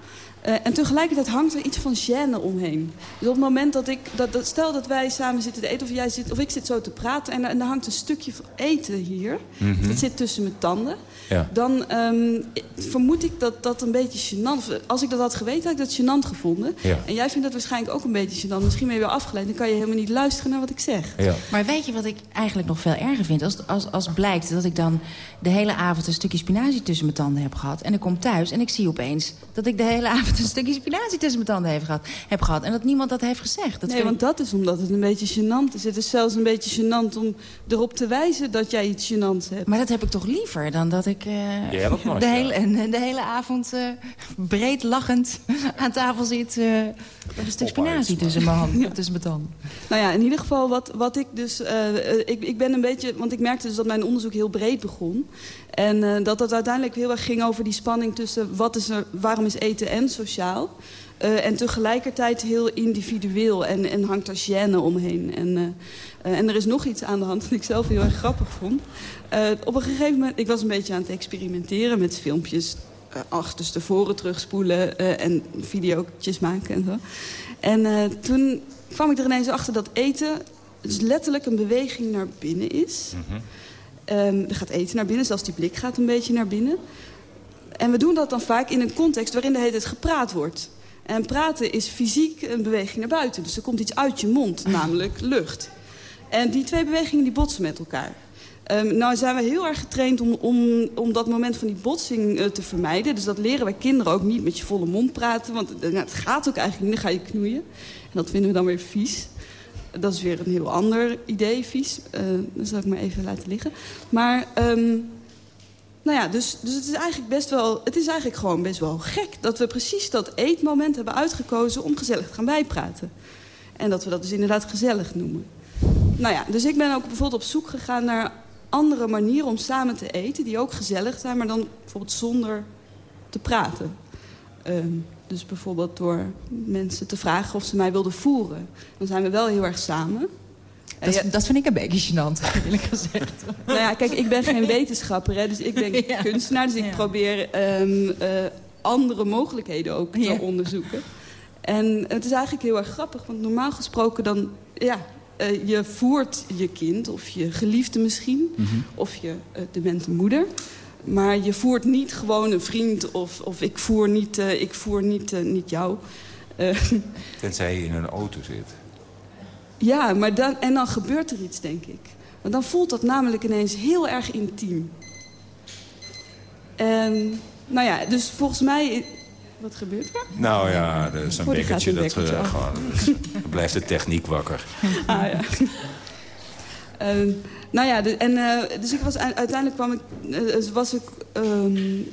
Uh, en tegelijkertijd hangt er iets van gêne omheen. Dus op het moment dat ik... Dat, dat, stel dat wij samen zitten te eten of, jij zit, of ik zit zo te praten... en, en er hangt een stukje van eten hier. Mhm. Mm -hmm. Dat zit tussen mijn tanden. Ja. Dan um, vermoed ik dat dat een beetje gênant... Als ik dat had geweten, had ik dat gênant gevonden. Ja. En jij vindt dat waarschijnlijk ook een beetje gênant. Misschien ben je weer afgeleid. Dan kan je helemaal niet luisteren naar wat ik zeg. Ja. Maar weet je wat ik eigenlijk nog veel erger vind? Als, als, als blijkt dat ik dan de hele avond een stukje spinazie tussen mijn tanden heb gehad... en ik kom thuis en ik zie opeens dat ik de hele avond een stukje spinazie tussen mijn tanden heb gehad, heb gehad. En dat niemand dat heeft gezegd. Dat nee, want dat is omdat het een beetje gênant is. Het is zelfs een beetje gênant om erop te wijzen dat jij iets gênants hebt. Maar dat heb ik toch liever dan dat ik uh, ja, dat mag, de, ja. hele, [LAUGHS] de hele avond uh, breed lachend [LAUGHS] aan tafel zit... Uh, met een stuk spinazie tussen mijn, hand, [LAUGHS] ja. tussen mijn tanden. Nou ja, in ieder geval wat, wat ik dus... ik, ik ben een beetje... Want ik merkte dus dat mijn onderzoek heel breed begon. En uh, dat het uiteindelijk heel erg ging over die spanning tussen... Wat is er, waarom is eten en sociaal... Uh, en tegelijkertijd heel individueel en, en hangt er gêne omheen. En, uh, en er is nog iets aan de hand dat ik zelf heel erg grappig vond. op een gegeven moment, ik was een beetje aan het experimenteren met filmpjes... achterstevoren terugspoelen en video's maken en zo. En toen kwam ik er ineens achter dat eten dus letterlijk een beweging naar binnen is. Mm. Um, er gaat eten naar binnen, zelfs die blik gaat een beetje naar binnen. En we doen dat dan vaak in een context waarin de hele tijd gepraat wordt... En praten is fysiek een beweging naar buiten. Dus er komt iets uit je mond, [LAUGHS] namelijk lucht. En die twee bewegingen die botsen met elkaar. Um, nou zijn we heel erg getraind om, om, om dat moment van die botsing uh, te vermijden. Dus dat leren wij kinderen ook niet met je volle mond praten. Want uh, nou, het gaat ook eigenlijk niet, dan ga je knoeien. En dat vinden we dan weer vies. Dat is weer een heel ander idee, vies. Uh, dat zal ik maar even laten liggen. Maar... Um, nou ja, dus, dus het is eigenlijk best wel... Het is eigenlijk gewoon best wel gek dat we precies dat eetmoment hebben uitgekozen... om gezellig te gaan bijpraten. En dat we dat dus inderdaad gezellig noemen. Nou ja, dus ik ben ook bijvoorbeeld op zoek gegaan naar andere manieren om samen te eten... die ook gezellig zijn, maar dan bijvoorbeeld zonder te praten. Um, dus bijvoorbeeld door mensen te vragen of ze mij wilden voeren. Dan zijn we wel heel erg samen... Dat, ja. dat, vind ik een beetje gênant, [LAUGHS] eerlijk gezegd. Nou ja, kijk, ik ben geen wetenschapper, hè, dus ik ben [LAUGHS] ja. kunstenaar. Dus ik ja. probeer um, uh, andere mogelijkheden ook te onderzoeken. En het is eigenlijk heel erg grappig, want normaal gesproken dan... Ja, uh, je voert je kind, of je geliefde misschien, Mhm. mm -hmm. of je uh, demente moeder... Maar je voert niet gewoon een vriend of, of ik voer niet, uh, ik voer niet, niet jou. [LAUGHS] Tenzij je in een auto zit. Ja, maar dan, en dan gebeurt er iets, denk ik. Want dan voelt dat namelijk ineens heel erg intiem. En, nou ja, dus volgens mij... Wat gebeurt er? Nou ja, er is een oh, wekkertje. Een dat wekkertje uh, gewoon, dus, dan [LAUGHS] blijft de techniek wakker. Ah ja. uh, [LAUGHS] nou ja, de, en, uh, dus ik was, uiteindelijk kwam ik, was ik... Um,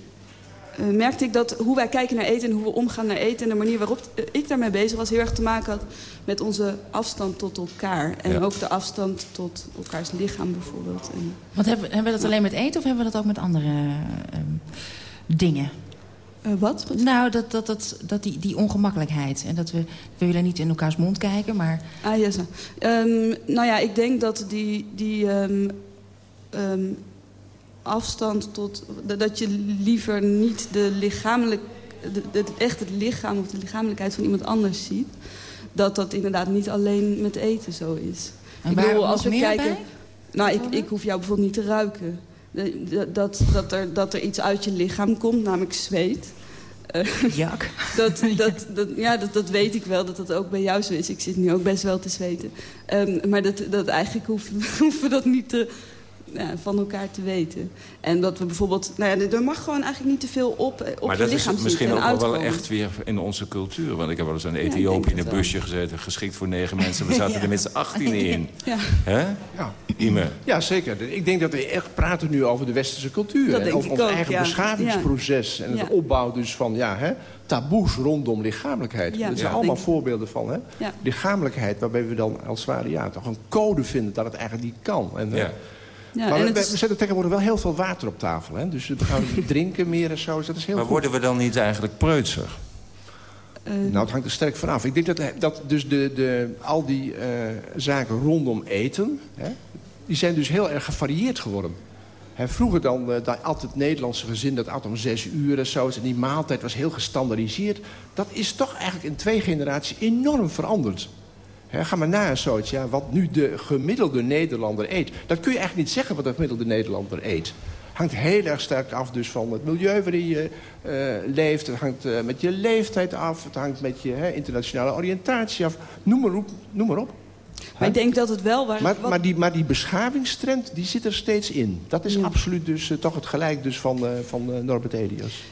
uh, merkte ik dat hoe wij kijken naar eten en hoe we omgaan naar eten... en de manier waarop ik daarmee bezig was... heel erg te maken had met onze afstand tot elkaar. En Ja. ook de afstand tot elkaars lichaam bijvoorbeeld. En, Want hebben, hebben we dat alleen met eten of hebben we dat ook met andere ehm, dingen? Uh, wat? Nou, dat, dat, dat, dat die, die ongemakkelijkheid. En dat we, we willen niet in elkaars mond kijken, maar... Ah, ja, zo. Um, nou ja, ik denk dat die... die um, um, afstand tot... dat je liever niet de lichamelijk... De, de, echt het lichaam of de lichamelijkheid van iemand anders ziet... dat dat inderdaad niet alleen met eten zo is. En waar bedoel, als we kijken... bij? Nou, ik, ik hoef jou bijvoorbeeld niet te ruiken. De- Dat, dat, er, dat er iets uit je lichaam komt, namelijk zweet. Jak. [LAUGHS] dat, dat, dat, ja, dat, dat weet ik wel, dat dat ook bij jou zo is. Ik zit nu ook best wel te zweten. Um, maar dat, dat eigenlijk hoeven, [LAUGHS] hoeven we dat niet te, ja, van elkaar te weten. En dat we bijvoorbeeld... Nou ja, er mag gewoon eigenlijk niet te veel op, op maar je dat lichaam is misschien ook wel echt weer in onze cultuur. Want ik heb wel eens denk Ethiopië in een wel. busje gezeten... geschikt voor negen mensen. We zaten [LAUGHS] Ja. er met z'n achttienen [LAUGHS] in. Ja. Hè? Ja. Ime. Ja, zeker. Ik denk dat we echt praten nu over de westerse cultuur. Dat en denk over ik ons ook, eigen ja. beschavingsproces. En het Ja. opbouw dus van ja, hè, taboes rondom lichamelijkheid. Ja, dat zijn ja. allemaal voorbeelden van hè, Ja. lichamelijkheid... waarbij we dan als het ware ja, toch een code vinden dat het eigenlijk niet kan. En, hè, Ja. Ja, maar en we, zetten tegenwoordig wel heel veel water op tafel. Hè? Dus we gaan [LAUGHS] drinken meer en zo. Dus dat is heel Maar goed. worden we dan niet eigenlijk preutser? Eh, Nou, het hangt er sterk vanaf. Ik denk dat, dat dus de, de, al die eh, zaken rondom eten... Hè, die zijn dus heel erg gevarieerd geworden. Hè, vroeger dan, eh, dan altijd het Nederlandse gezin... dat at om zes uur en zo. En die maaltijd was heel gestandardiseerd. Dat is toch eigenlijk in twee generaties enorm veranderd. Ga maar na en zoiets. Ja, wat nu de gemiddelde Nederlander eet. Dat kun je eigenlijk niet zeggen wat de gemiddelde Nederlander eet. Hangt heel erg sterk af dus van het milieu waarin je eh, leeft. Het hangt eh, met je leeftijd af. Het hangt met je internationale oriëntatie af. Noem maar op. Noem maar, op. Maar ik denk dat het wel... Waar, Maar, wat- maar, die, maar die beschavingstrend die zit er steeds in. Dat is absoluut dus eh, toch het gelijk dus van, van Norbert Elias.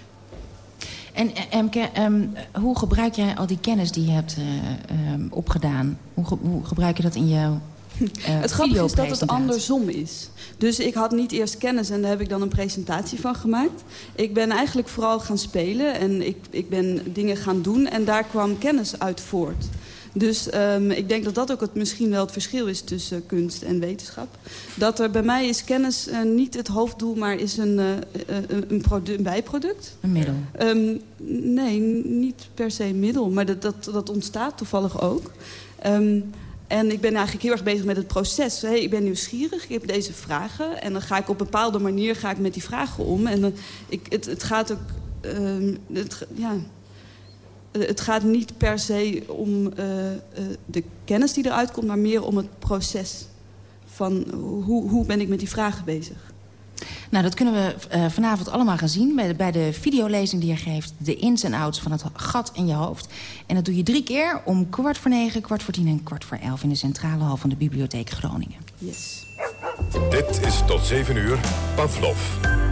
En eh, Emke, ehm, hoe gebruik jij al die kennis die je hebt eh, ehm, opgedaan? Hoe, ge- hoe gebruik je dat in jouw eh, het grappige is dat het andersom is. Dus ik had niet eerst kennis en daar heb ik dan een presentatie van gemaakt. Ik ben eigenlijk vooral gaan spelen en ik, ik ben dingen gaan doen en daar kwam kennis uit voort. Dus ehm, ik denk dat dat ook het, misschien wel het verschil is tussen kunst en wetenschap. Dat er bij mij is kennis eh, niet het hoofddoel, maar is een, eh, eh, een, een, produ- een bijproduct. Een middel. Ehm, nee, niet per se middel, maar dat, dat, dat ontstaat toevallig ook. Ehm, en ik ben eigenlijk heel erg bezig met het proces. Hey, ik ben nieuwsgierig, ik heb deze vragen. En dan ga ik op een bepaalde manier ga ik met die vragen om. En dan, ik, het, het gaat ook... het, ja, het gaat niet per se om eh, eh, de kennis die eruit komt... maar meer om het proces van hoe, hoe ben ik met die vragen bezig. Nou, dat kunnen we eh, vanavond allemaal gaan zien... Bij de, bij de videolezing die je geeft. De ins en outs van het gat in je hoofd. En dat doe je drie keer om kwart voor negen, kwart voor tien... en kwart voor elf in de centrale hal van de Bibliotheek Groningen. Yes. Dit is tot 7 uur Pavlov.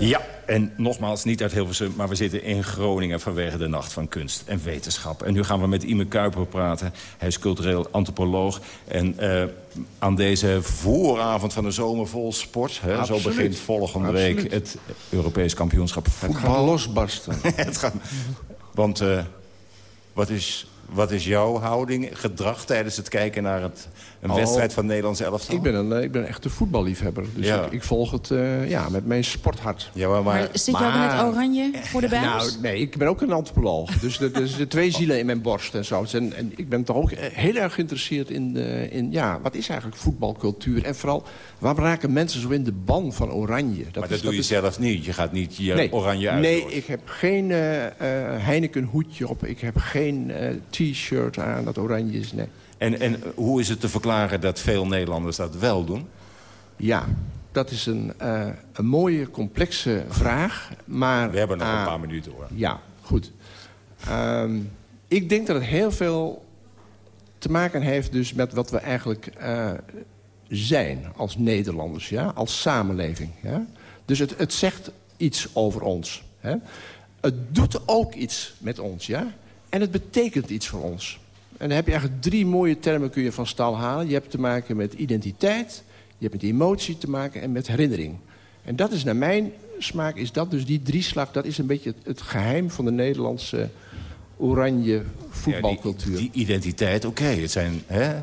Ja, en nogmaals, niet uit Hilversum, maar we zitten in Groningen... vanwege de Nacht van Kunst en Wetenschap. En nu gaan we met Ime Kuiper praten. Hij is cultureel antropoloog. En eh, aan deze vooravond van de zomer vol sport... Hè, zo begint volgende Absoluut. week het Europees kampioenschap voetbal. Het gaat losbarsten. [LAUGHS] het gaat, want eh, wat, is, wat is jouw houding, gedrag tijdens het kijken naar het, een Oh. wedstrijd van Nederlands elftal? Ik ben een, eh, ik ben een echte voetballiefhebber. Dus Ja. ik, ik volg het eh, ja, met mijn sporthart. Ja, maar, Maar zit je ook in het oranje voor de buis? [LAUGHS] Nou, nee, ik ben ook een antropoloog. Dus er zitten twee zielen in mijn borst en zo. En, en ik ben toch ook eh, heel erg geïnteresseerd in, de, in... Ja, wat is eigenlijk voetbalcultuur? En vooral, waar raken mensen zo in de ban van oranje? maar dat is- doe je is- zelf niet. Je gaat niet je Nee, oranje uit. nee ik heb geen eh eh, Heineken hoedje op. Ik heb geen eh, t-shirt aan dat oranje is. Nee. En, en hoe is het te verklaren dat veel Nederlanders dat wel doen? Ja, dat is een, eh, een mooie, complexe vraag. Maar, We hebben nog een ah, paar minuten hoor. Ja, goed. Ehm, ik denk dat het heel veel te maken heeft dus met wat we eigenlijk eh, zijn als Nederlanders, ja? als samenleving. Ja? Dus het, het zegt iets over ons. Hè? Het doet ook iets met ons, ja? En het betekent iets voor ons. En dan heb je eigenlijk drie mooie termen kun je van stal halen. Je hebt te maken met identiteit, je hebt met emotie te maken en met herinnering. En dat is naar mijn smaak, is dat dus die drieslag... dat is een beetje het, het geheim van de Nederlandse oranje voetbalcultuur. Ja, die, die identiteit, oké. Het zijn hè,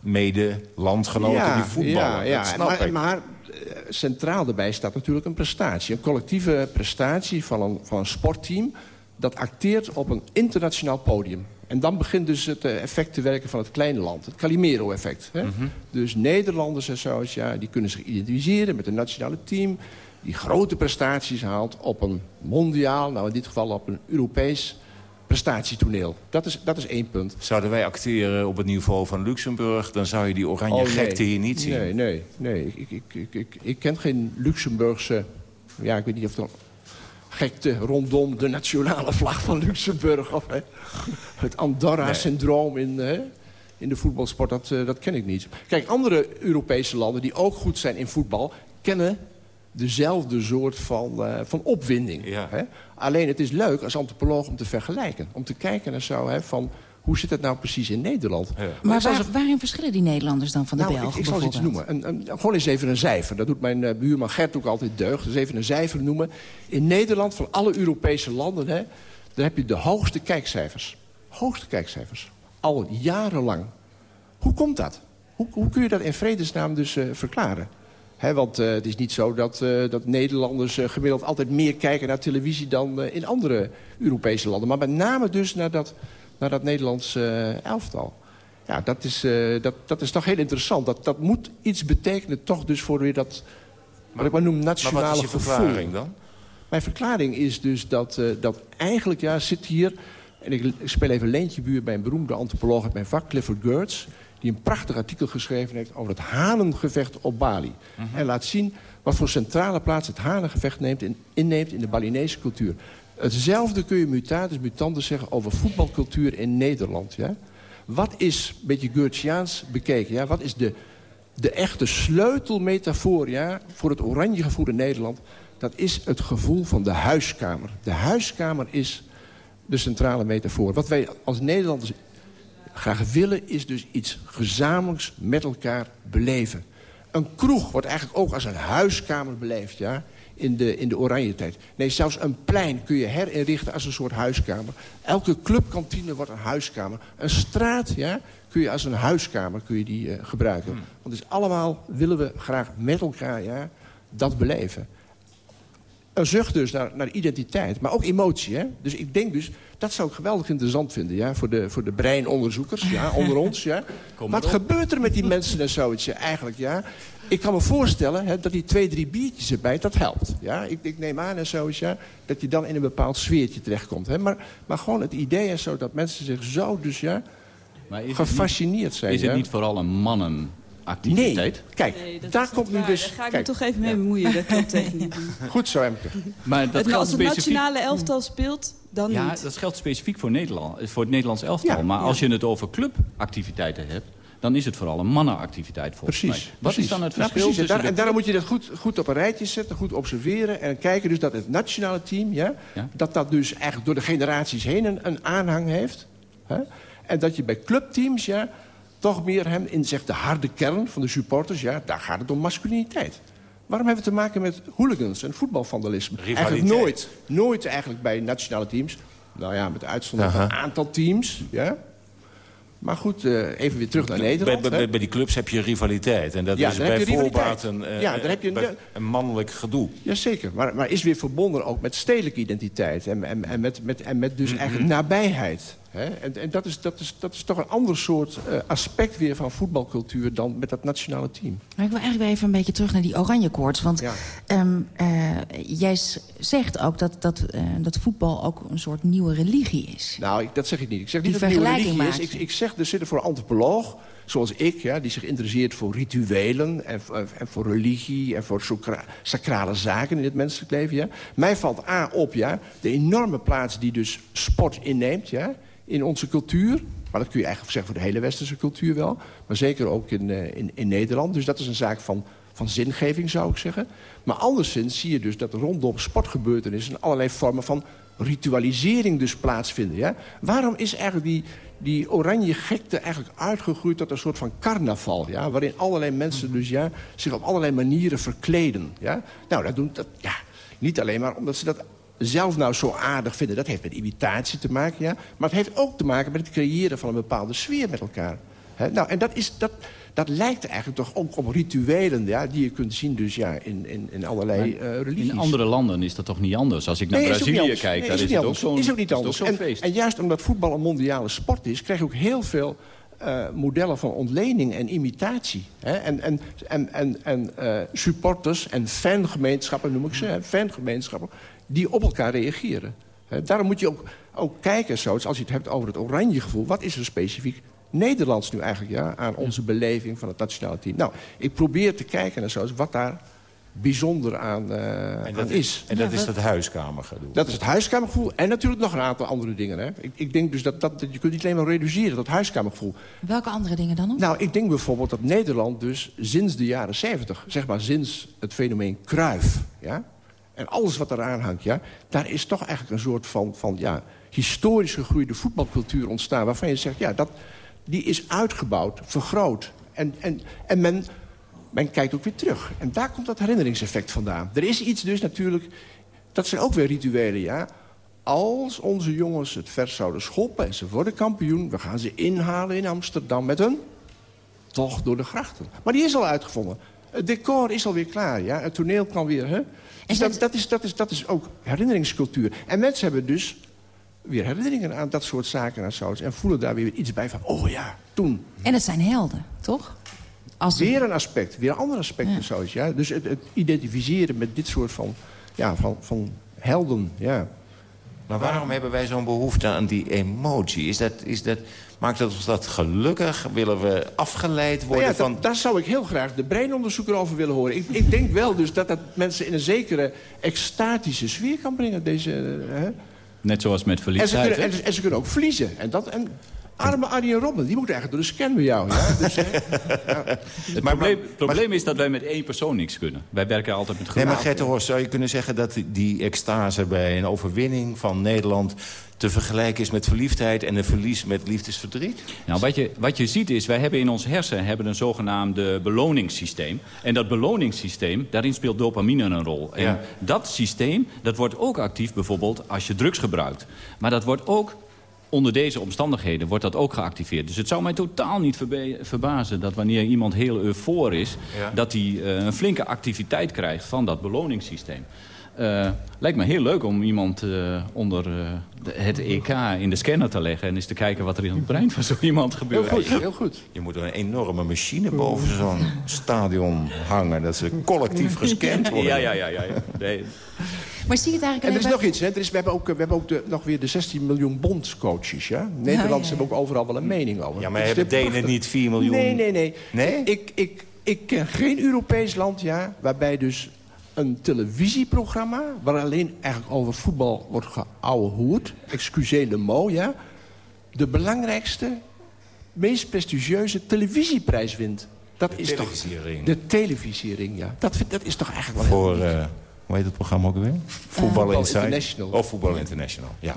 mede-landgenoten die voetballen. Ja, ja. Dat snap maar, ik. maar eh, centraal daarbij staat natuurlijk een prestatie. Een collectieve prestatie van een, van een sportteam... dat acteert op een internationaal podium. En dan begint dus het eh, effect te werken van het kleine land. Het Calimero-effect. Mhm. Dus Nederlanders en zo, ja, die kunnen zich identificeren met een nationale team... die grote prestaties haalt op een mondiaal... nou in dit geval op een Europees prestatietoneel. Dat is, dat is één punt. Zouden wij acteren op het niveau van Luxemburg... dan zou je die oranje Oh, nee. gekte hier niet zien. Nee, nee, nee. Ik, ik, ik, ik, ik, ken geen Luxemburgse... Ja, ik weet niet of het gekte rondom de nationale vlag van Luxemburg. Of hè, het Andorra-syndroom in, hè, in de voetbalsport, dat, eh, dat ken ik niet. Kijk, andere Europese landen die ook goed zijn in voetbal... kennen dezelfde soort van, eh, van opwinding. Hè? Alleen het is leuk als antropoloog om te vergelijken. Om te kijken naar zo, hè, van hoe zit het nou precies in Nederland? Maar waar, waarin verschillen die Nederlanders dan van de nou, Belgen Ik, ik zal eens iets noemen. Een, een, gewoon eens even een cijfer. Dat doet mijn uh, buurman Gert ook altijd deugd. Dus even een cijfer noemen. In Nederland, van alle Europese landen... Hè, daar heb je de hoogste kijkcijfers. Hoogste kijkcijfers. Al jarenlang. Hoe komt dat? Hoe, hoe kun je dat in vredesnaam dus uh, verklaren? He, want uh, het is niet zo dat, uh, dat Nederlanders uh, gemiddeld altijd meer kijken naar televisie dan in andere Europese landen. Maar met name dus naar dat, naar dat Nederlands elftal. Ja, dat is, dat, dat is toch heel interessant. Dat, dat moet iets betekenen toch dus voor weer dat, wat ik maar noem, nationale maar wat is je gevoel. verklaring dan? Mijn verklaring is dus dat, dat eigenlijk, ja, zit hier... en ik speel even leentjebuur bij een beroemde antropoloog uit mijn vak, Clifford Geertz die een prachtig artikel geschreven heeft over het hanengevecht op Bali. Mhm. En laat zien wat voor centrale plaats het hanengevecht neemt in, inneemt in de Balinese cultuur. Hetzelfde kun je mutatis mutandis zeggen over voetbalcultuur in Nederland. Ja? Wat is, een beetje Goethiaans bekeken, ja? wat is de, de echte sleutelmetafoor ja, voor het oranje gevoel in Nederland? Dat is het gevoel van de huiskamer. De huiskamer is de centrale metafoor. Wat wij als Nederlanders graag willen is dus iets gezamenlijks met elkaar beleven. Een kroeg wordt eigenlijk ook als een huiskamer beleefd, ja, in de, in de oranje tijd. Nee, zelfs een plein kun je herinrichten als een soort huiskamer. Elke clubkantine wordt een huiskamer. Een straat, ja, kun je als een huiskamer kun je die, uh, gebruiken. Hmm. Want dus allemaal willen we graag met elkaar ja, dat beleven. Een zucht dus naar, naar identiteit, maar ook emotie. Hè? Dus ik denk dus, dat zou ik geweldig interessant vinden... Ja? Voor, de, voor de breinonderzoekers ja? onder [LAUGHS] ons. Ja? Wat gebeurt er met die mensen en zoiets ja? eigenlijk? Ja? Ik kan me voorstellen hè, dat die twee, drie biertjes erbij, dat helpt. Ja? Ik, ik neem aan en zoiets, ja, dat je dan in een bepaald sfeertje terechtkomt. Hè? Maar, maar gewoon het idee en zo dat mensen zich zo dus, ja, Maar is gefascineerd niet, zijn. Is het ja? niet vooral een mannenactiviteit? Nee, kijk, Nee, dat daar is komt nu dus... Daar ga ik kijk, me toch even mee bemoeien. Dat [LAUGHS] klopt echt niet. Goed zo, Emke. Maar dat Het- als het specifiek... nationale elftal speelt, dan Ja, niet. dat geldt specifiek voor, Nederland, voor het Nederlands elftal. Ja, maar ja. als je het over clubactiviteiten hebt... dan is het vooral een mannenactiviteit volgens Precies. mij. Wat precies. is dan het Ja, verschil precies. En, tussen daar- de en daarom moet je dat goed, goed op een rijtje zetten, goed observeren... en kijken dus dat het nationale team, ja, Ja. dat dat dus eigenlijk door de generaties heen een, een aanhang heeft. Hè? En dat je bij clubteams, ja, toch meer hem in zegt de harde kern van de supporters... ja, daar gaat het om masculiniteit. Waarom hebben we te maken met hooligans en voetbalvandalisme? Eigenlijk nooit. Nooit eigenlijk bij nationale teams. Nou ja, met uitzondering van een aantal teams, ja... Maar goed, eh, even weer terug naar Nederland. bij, bij, bij die clubs heb je rivaliteit. En dat Ja, is bij voorbaat een, eh, Ja, heb je een- een mannelijk gedoe. Jazeker, maar, maar is weer verbonden ook met stedelijke identiteit. En, en, en, met, met, en met dus eigenlijk nabijheid. En, en dat, is, dat, is, dat is toch een ander soort eh, aspect weer van voetbalcultuur... dan met dat nationale team. Maar ik wil eigenlijk weer even een beetje terug naar die oranje koorts. Want Ja. ehm, eh, jij zegt ook dat, dat, eh, dat voetbal ook een soort nieuwe religie is. Nou, ik, dat zeg ik niet. Ik zeg Die niet dat het een nieuwe religie is. Ik, ik zeg, er zit er voor een antropoloog, zoals ik... Ja, die zich interesseert voor rituelen en, voor- en voor religie... en voor sacra- sacrale zaken in het menselijk leven. Ja. Mij valt A op ja, de enorme plaats die dus sport inneemt... Ja, in onze cultuur. Maar dat kun je eigenlijk zeggen voor de hele westerse cultuur wel. Maar zeker ook in, eh, in, in Nederland. Dus dat is een zaak van, van zingeving, zou ik zeggen. Maar anderszins zie je dus dat rondom sportgebeurtenissen... allerlei vormen van ritualisering dus plaatsvinden. Ja? Waarom is eigenlijk die, die oranje gekte eigenlijk uitgegroeid tot een soort van carnaval? Ja? Waarin allerlei mensen dus, ja, zich op allerlei manieren verkleden. Ja? Nou, dat doen dat, ja, niet alleen maar omdat ze dat zelf nou zo aardig vinden. Dat heeft met imitatie te maken, ja. Maar het heeft ook te maken met het creëren van een bepaalde sfeer met elkaar. Nou, en dat, is, dat, dat lijkt eigenlijk toch ook op rituelen... Ja, die je kunt zien dus, ja, in, in, in allerlei Maar eh, religies. In andere landen is dat toch niet anders? Als ik naar Nee, Brazilië kijk, Nee, daar is is, het niet ook zo'n. Is ook niet anders. ook zo'n En, feest. en juist omdat voetbal een mondiale sport is... krijg je ook heel veel eh, modellen van ontlening en imitatie. Hè? En, en, en, en, en eh, supporters en fangemeenschappen, noem ik ze, hè? fangemeenschappen... die op elkaar reageren. Hè? Daarom moet je ook, ook kijken, zoals als je het hebt over het oranje gevoel... wat is er specifiek Nederlands nu eigenlijk ja, aan onze beleving van het nationale team? Nou, ik probeer te kijken naar zoals wat daar bijzonder aan, uh, en dat aan is. En dat is het huiskamergedoe. Dat is het huiskamergevoel. En natuurlijk nog een aantal andere dingen. Hè. Ik, ik denk dus dat, dat je kunt niet alleen maar reduceren, dat huiskamergevoel. Welke andere dingen dan nog? Nou, ik denk bijvoorbeeld dat Nederland dus sinds de jaren 70... zeg maar sinds het fenomeen Kruif... Ja, en alles wat eraan hangt, ja, daar is toch eigenlijk een soort van, van ja, historisch gegroeide voetbalcultuur ontstaan... waarvan je zegt, ja, dat, die is uitgebouwd, vergroot. En, en, en men, men kijkt ook weer terug. En daar komt dat herinneringseffect vandaan. Er is iets dus natuurlijk, dat zijn ook weer rituelen, ja. Als onze jongens het vers zouden schoppen en ze worden kampioen... we gaan ze inhalen in Amsterdam met een toch door de grachten. Maar die is al uitgevonden. Het decor is alweer klaar, ja. Het toneel kan weer, hè. Dus dat, dat, is, dat, is, dat is ook herinneringscultuur. En mensen hebben dus weer herinneringen aan dat soort zaken en zo. En voelen daar weer iets bij van, oh ja, toen. En het zijn helden, toch? Als weer een aspect, weer een ander aspect ja. en zo. Ja. Dus het, het, identificeren met dit soort van, ja, van, van helden, ja. Maar waarom hebben wij zo'n behoefte aan die emotie? Is dat, is dat, maakt dat ons dat gelukkig? Willen we afgeleid worden nou ja, van... Dat, daar zou ik heel graag de breinonderzoeker over willen horen. Ik, ik denk wel dus dat dat mensen in een zekere extatische sfeer kan brengen. Deze, hè? Net zoals met verliefdheid. En ze, kunnen, en, en, ze kunnen ook verliezen. En dat, en arme Arjen Robben, die moet eigenlijk door de scan bij jou. Ja? Dus, [LAUGHS] ja. Het maar, probleem, maar, probleem is dat wij met één persoon niks kunnen. Wij werken altijd met groepen. Nee, maar Gerte Horst, zou je kunnen zeggen dat die extase bij een overwinning van Nederland te vergelijken is met verliefdheid en een verlies met liefdesverdriet? Nou, wat je, wat je ziet is, wij hebben in ons hersen hebben een zogenaamde beloningssysteem. En dat beloningssysteem, daarin speelt dopamine een rol. En Ja. dat systeem, dat wordt ook actief bijvoorbeeld als je drugs gebruikt. Maar dat wordt ook onder deze omstandigheden wordt dat ook geactiveerd. Dus het zou mij totaal niet verbazen dat wanneer iemand heel eufor is... Ja. dat hij eh, een flinke activiteit krijgt van dat beloningssysteem. Eh, lijkt me heel leuk om iemand eh, onder eh, de- het EK in de scanner te leggen... en eens te kijken wat er in het brein van zo iemand gebeurt. heel goed. Je moet een enorme machine boven zo'n stadion hangen... dat ze collectief gescand worden. Ja, ja, ja. ja, ja. Nee. Maar zie je het eigenlijk En er is nog iets, hè? Er is, we hebben ook, we hebben ook de, nog weer de 16 miljoen bondscoaches, ja? Nederlanders hebben ook overal wel een mening over. Ja, maar hebben Denen prachtig. niet 4 miljoen? Nee, nee, nee. Nee? Ik, ik, ik ken geen Europees land, ja, waarbij dus een televisieprogramma... waar alleen eigenlijk over voetbal wordt geouwehoerd... excusez le mot, ja... de belangrijkste, meest prestigieuze televisieprijs wint. Dat De is toch. De televisiering, ja. Dat, dat is toch eigenlijk wel Voor, eh, hoe heet het programma ook weer? Voetbal Voetbal Inside? International. Of Voetbal International, ja.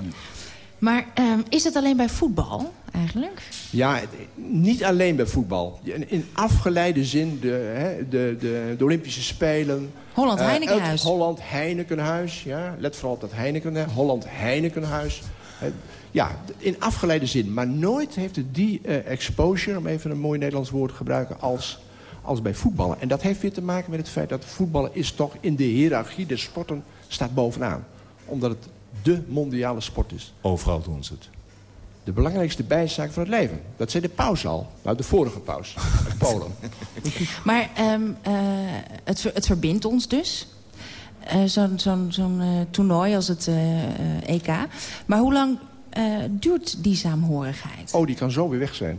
Maar ehm, is het alleen bij voetbal eigenlijk? Ja, niet alleen bij voetbal. In, afgeleide zin de, hè, de, de, de Olympische Spelen. Holland eh, Heinekenhuis. Holland Heinekenhuis. Ja. Let vooral op dat Heineken. Holland Heinekenhuis. Eh, ja, in afgeleide zin. Maar nooit heeft het die eh, exposure, om even een mooi Nederlands woord te gebruiken, als, als bij voetballen. En dat heeft weer te maken met het feit dat voetballen is toch in de hiërarchie der sporten staat bovenaan. Omdat het de mondiale sport is. Overal doen ze het. De belangrijkste bijzaak van het leven. Dat zei de paus al. Nou, de vorige paus. uit Polen. [LAUGHS] Maar ehm, eh, het, ver- het verbindt ons dus. Eh, Zo'n zo'n zo'n, eh, toernooi als het EK. Maar hoe lang eh, duurt die saamhorigheid? Oh, die kan zo weer weg zijn.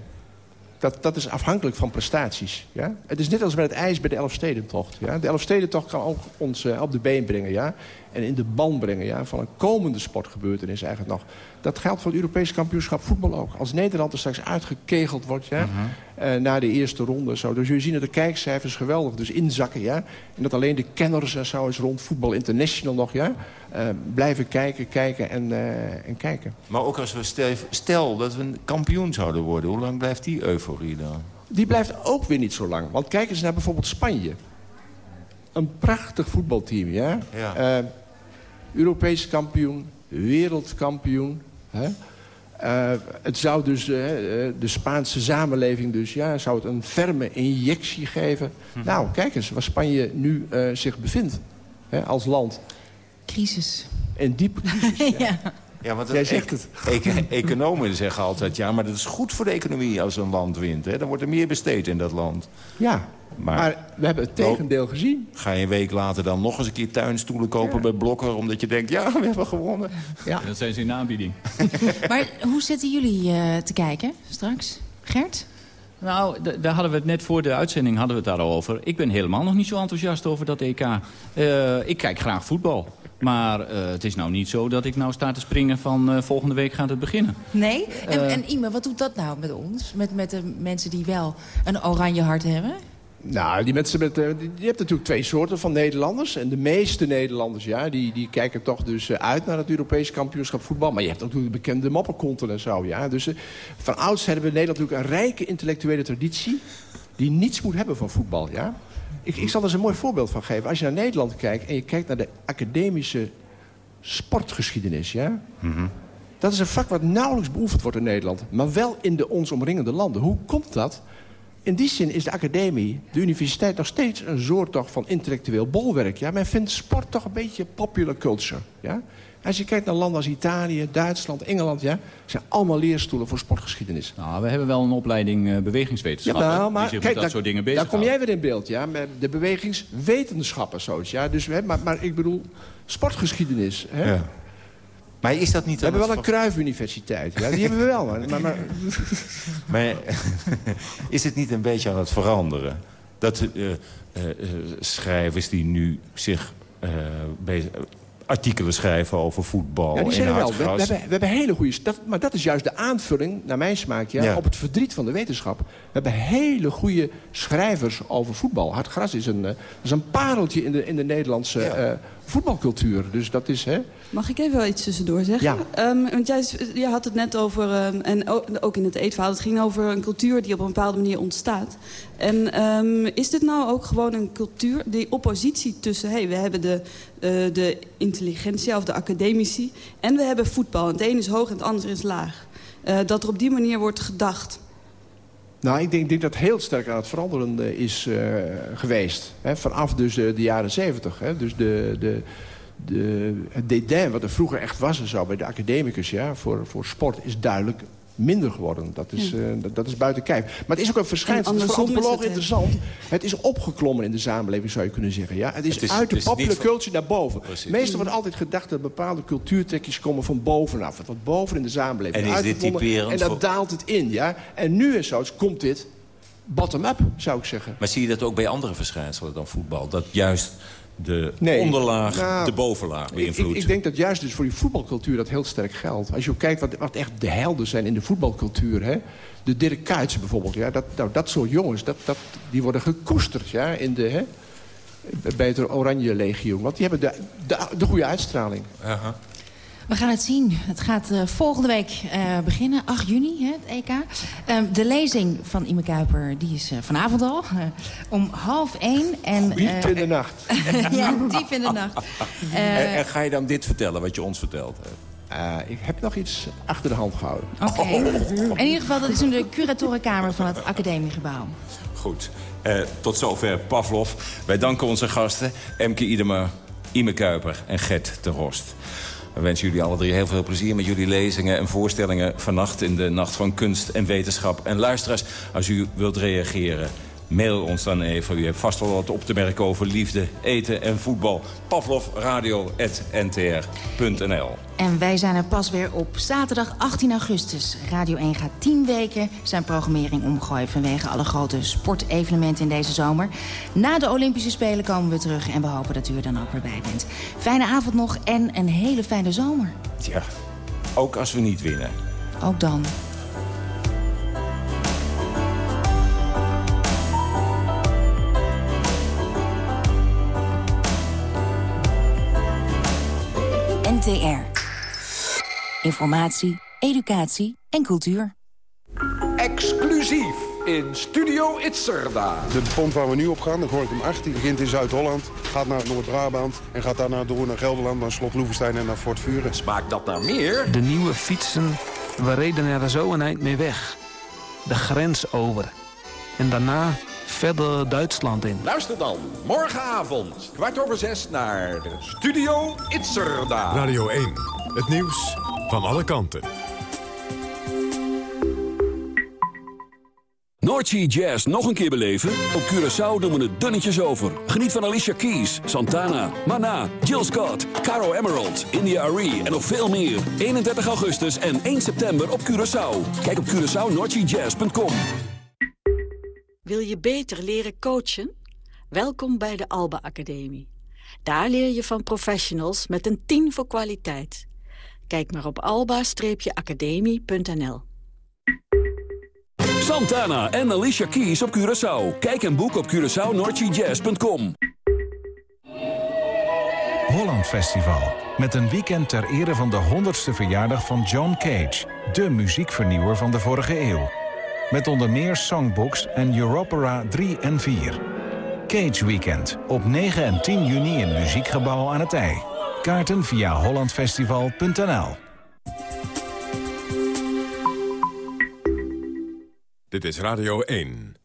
Dat, dat is afhankelijk van prestaties. Ja? Het is net als met het ijs bij de Elfstedentocht. Ja? De Elfstedentocht kan ook ons eh, op de been brengen. Ja? En in de ban brengen ja? van een komende sportgebeurtenis eigenlijk nog. Dat geldt voor het Europese kampioenschap voetbal ook. Als Nederland er straks uitgekegeld wordt ja? eh, na de eerste ronde. Zo. Zul je zien dat de kijkcijfers geweldig dus inzakken. Ja? En dat alleen de kenners en zo eens rond Voetbal International nog... Ja? eh, blijven kijken, kijken en, eh, en kijken. Maar ook als we stel, stel dat we een kampioen zouden worden... hoe lang blijft die euforie dan? Die blijft ook weer niet zo lang. Want kijk eens naar bijvoorbeeld Spanje. Een prachtig voetbalteam, ja? Ja. Europees kampioen, wereldkampioen. Hè? Eh, het zou dus, eh, eh, de Spaanse samenleving dus, ja, zou het een ferme injectie geven. Hm. Nou, kijk eens waar Spanje nu eh, zich bevindt. Hè, als land. Crisis. En diepe crisis. [LAUGHS] ja. Ja, want Jij zegt het. econ- economen zeggen altijd... ja, maar dat is goed voor de economie als een land wint. Hè? Dan wordt er meer besteed in dat land. Ja, Maar, maar we hebben het tegendeel gezien. ga je een week later dan nog eens een keer tuinstoelen kopen bij Blokker... omdat je denkt, ja, we hebben gewonnen. Ja. Dat zijn ze in aanbieding. [LAUGHS] Maar hoe zitten jullie eh, te kijken straks? Gert? Nou, daar hadden we het net voor de uitzending hadden we het daarover. Ik ben helemaal nog niet zo enthousiast over dat EK. Uh, ik kijk graag voetbal. Maar uh, het is nou niet zo dat ik nou sta te springen van uh, volgende week gaat het beginnen. Nee? En, en Ime, wat doet dat nou met ons? Met, met de mensen die wel een oranje hart hebben? Nou, die mensen met, uh, je hebt natuurlijk twee soorten van Nederlanders. En de meeste Nederlanders, ja, die, die kijken toch dus uit naar het Europese kampioenschap voetbal. Maar je hebt ook natuurlijk de bekende mapperkonten en zo, ja. Dus uh, van ouds hebben we in Nederland natuurlijk een rijke intellectuele traditie... die niets moet hebben van voetbal, ja. Ik, ik zal er eens een mooi voorbeeld van geven. Als je naar Nederland kijkt en je kijkt naar de academische sportgeschiedenis, ja... Mm -hmm. Dat is een vak wat nauwelijks beoefend wordt in Nederland. Maar wel in de ons omringende landen. Hoe komt dat? In die zin is de academie, de universiteit, nog steeds een soort toch van intellectueel bolwerk. Ja? Men vindt sport toch een beetje popular culture. Ja? Als je kijkt naar landen als Italië, Duitsland, Engeland... Ja, zijn allemaal leerstoelen voor sportgeschiedenis. Nou, we hebben wel een opleiding uh, bewegingswetenschap. Ja, nou, maar die kijk, dat daar, soort dingen bezig daar kom jij weer in beeld. Ja, met de bewegingswetenschappen. Zoiets, ja? dus, hè, maar, maar ik bedoel, sportgeschiedenis. Hè? Ja. Maar is dat niet... We hebben wel een Kruif-universiteit. Ja, die hebben we wel. Maar, maar... maar [LAUGHS] is het niet een beetje aan het veranderen? Dat uh, uh, schrijvers die nu zich bezig artikelen schrijven over voetbal. Ja, die zijn er wel. We, we, hebben, we hebben hele goede... Dat, maar dat is juist de aanvulling, naar mijn smaak, ja, ja. op het verdriet van de wetenschap. We hebben hele goede schrijvers over voetbal. Hartgras is een, uh, is een pareltje in de, in de Nederlandse ja. uh, voetbalcultuur. Dus dat is... Hè... Mag ik even wel iets tussendoor zeggen? Ja. Um, want jij, jij had het net over, um, en ook in het eetverhaal... het ging over een cultuur die op een bepaalde manier ontstaat. En um, is dit nou ook gewoon een cultuur, die oppositie tussen... hey, we hebben de, uh, de intelligentia of de academici... en we hebben voetbal. Het een is hoog en het ander is laag. Uh, dat er op die manier wordt gedacht... Nou, ik denk, dat heel sterk aan het veranderen is uh, geweest. Hè, vanaf dus de, de jaren zeventig. Dus de, de, de, het dédain wat er vroeger echt was en zo bij de academicus... Ja, voor, voor sport is duidelijk minder geworden. Dat is, ja. uh, dat, dat, is buiten kijf. Maar het is ook een verschijnsel. Het is voor antropologen interessant. Het is opgeklommen in de samenleving, zou je kunnen zeggen. Ja? Het is, het is uit de popular culture naar boven. Precies. Meestal wordt altijd gedacht dat bepaalde cultuurtrekjes komen van bovenaf. Het wordt boven in de samenleving. En is dit typerend? En dat voor... daalt het in. Ja? En nu en zo komt dit bottom-up, zou ik zeggen. Maar zie je dat ook bij andere verschijnselen dan voetbal? Dat juist de nee. onderlaag, nou, de bovenlaag beïnvloedt. Ik, ik, denk dat juist dus voor die voetbalcultuur dat heel sterk geldt. Als je ook kijkt wat, wat echt de helden zijn in de voetbalcultuur. Hè? De Dirk Kuyts bijvoorbeeld. Ja? Dat, nou, dat soort jongens, dat, dat, die worden gekoesterd ja? In de, hè? bij het Oranje Legioen. Want die hebben de, de, de goede uitstraling. We gaan het zien. Het gaat uh, volgende week uh, beginnen, 8 juni, hè, het EK. Uh, de lezing van Ime Kuiper die is vanavond al, om half één. En, diep in de nacht. [LAUGHS] ja, diep in de nacht. [LAUGHS] En, en, ga je dan dit vertellen, wat je ons vertelt hebt? Uh, ik heb nog iets achter de hand gehouden. Oké. Okay. Oh. In ieder geval, dat is in de curatorenkamer van het academiegebouw. Goed. Uh, tot zover Pavlov. Wij danken onze gasten, Emke Idema, Ime Kuiper en Gert de Horst. We wensen jullie alle drie heel veel plezier met jullie lezingen en voorstellingen vannacht in de Nacht van Kunst en Wetenschap. En luisteraars, als u wilt reageren, mail ons dan even. U hebt vast wel wat op te merken over liefde, eten en voetbal. Pavlovradio.ntr.nl En wij zijn er pas weer op zaterdag 18 augustus. Radio 1 gaat 10 weken zijn programmering omgooien... vanwege alle grote sportevenementen in deze zomer. Na de Olympische Spelen komen we terug... en we hopen dat u er dan ook weer bij bent. Fijne avond nog en een hele fijne zomer. Ja, ook als we niet winnen. Ook dan. NTR. Informatie, educatie en cultuur. Exclusief in Studio Itzerda. De pont waar we nu op gaan, de Gorkum 8, die begint in Zuid-Holland... gaat naar Noord-Brabant en gaat daarna door naar Gelderland... naar Slot Loevestein en naar Fort Vuren. Smaakt dat naar meer? De nieuwe fietsen, we reden er zo een eind mee weg. De grens over. En daarna verder Duitsland in. Luister dan morgenavond, kwart over zes, naar Studio Itzerda. Radio 1, het nieuws van alle kanten. Noordsea Jazz nog een keer beleven? Op Curaçao doen we het dunnetjes over. Geniet van Alicia Keys, Santana, Mana, Jill Scott, Caro Emerald, India Arie en nog veel meer. 31 augustus en 1 september op Curaçao. Kijk op CuraçaoNoordseaJazz.com. Wil je beter leren coachen? Welkom bij de Alba Academie. Daar leer je van professionals met een 10 voor kwaliteit. Kijk maar op alba-academie.nl. Santana en Alicia Keys op Curaçao. Kijk en boek op CuraçaoNordGJazz.com. Holland Festival. Met een weekend ter ere van de 100ste verjaardag van John Cage. De muziekvernieuwer van de vorige eeuw. Met onder meer songbooks en Europera 3 en 4. Cage Weekend. Op 9 en 10 juni in Muziekgebouw aan het IJ. Kaarten via hollandfestival.nl Dit is Radio 1.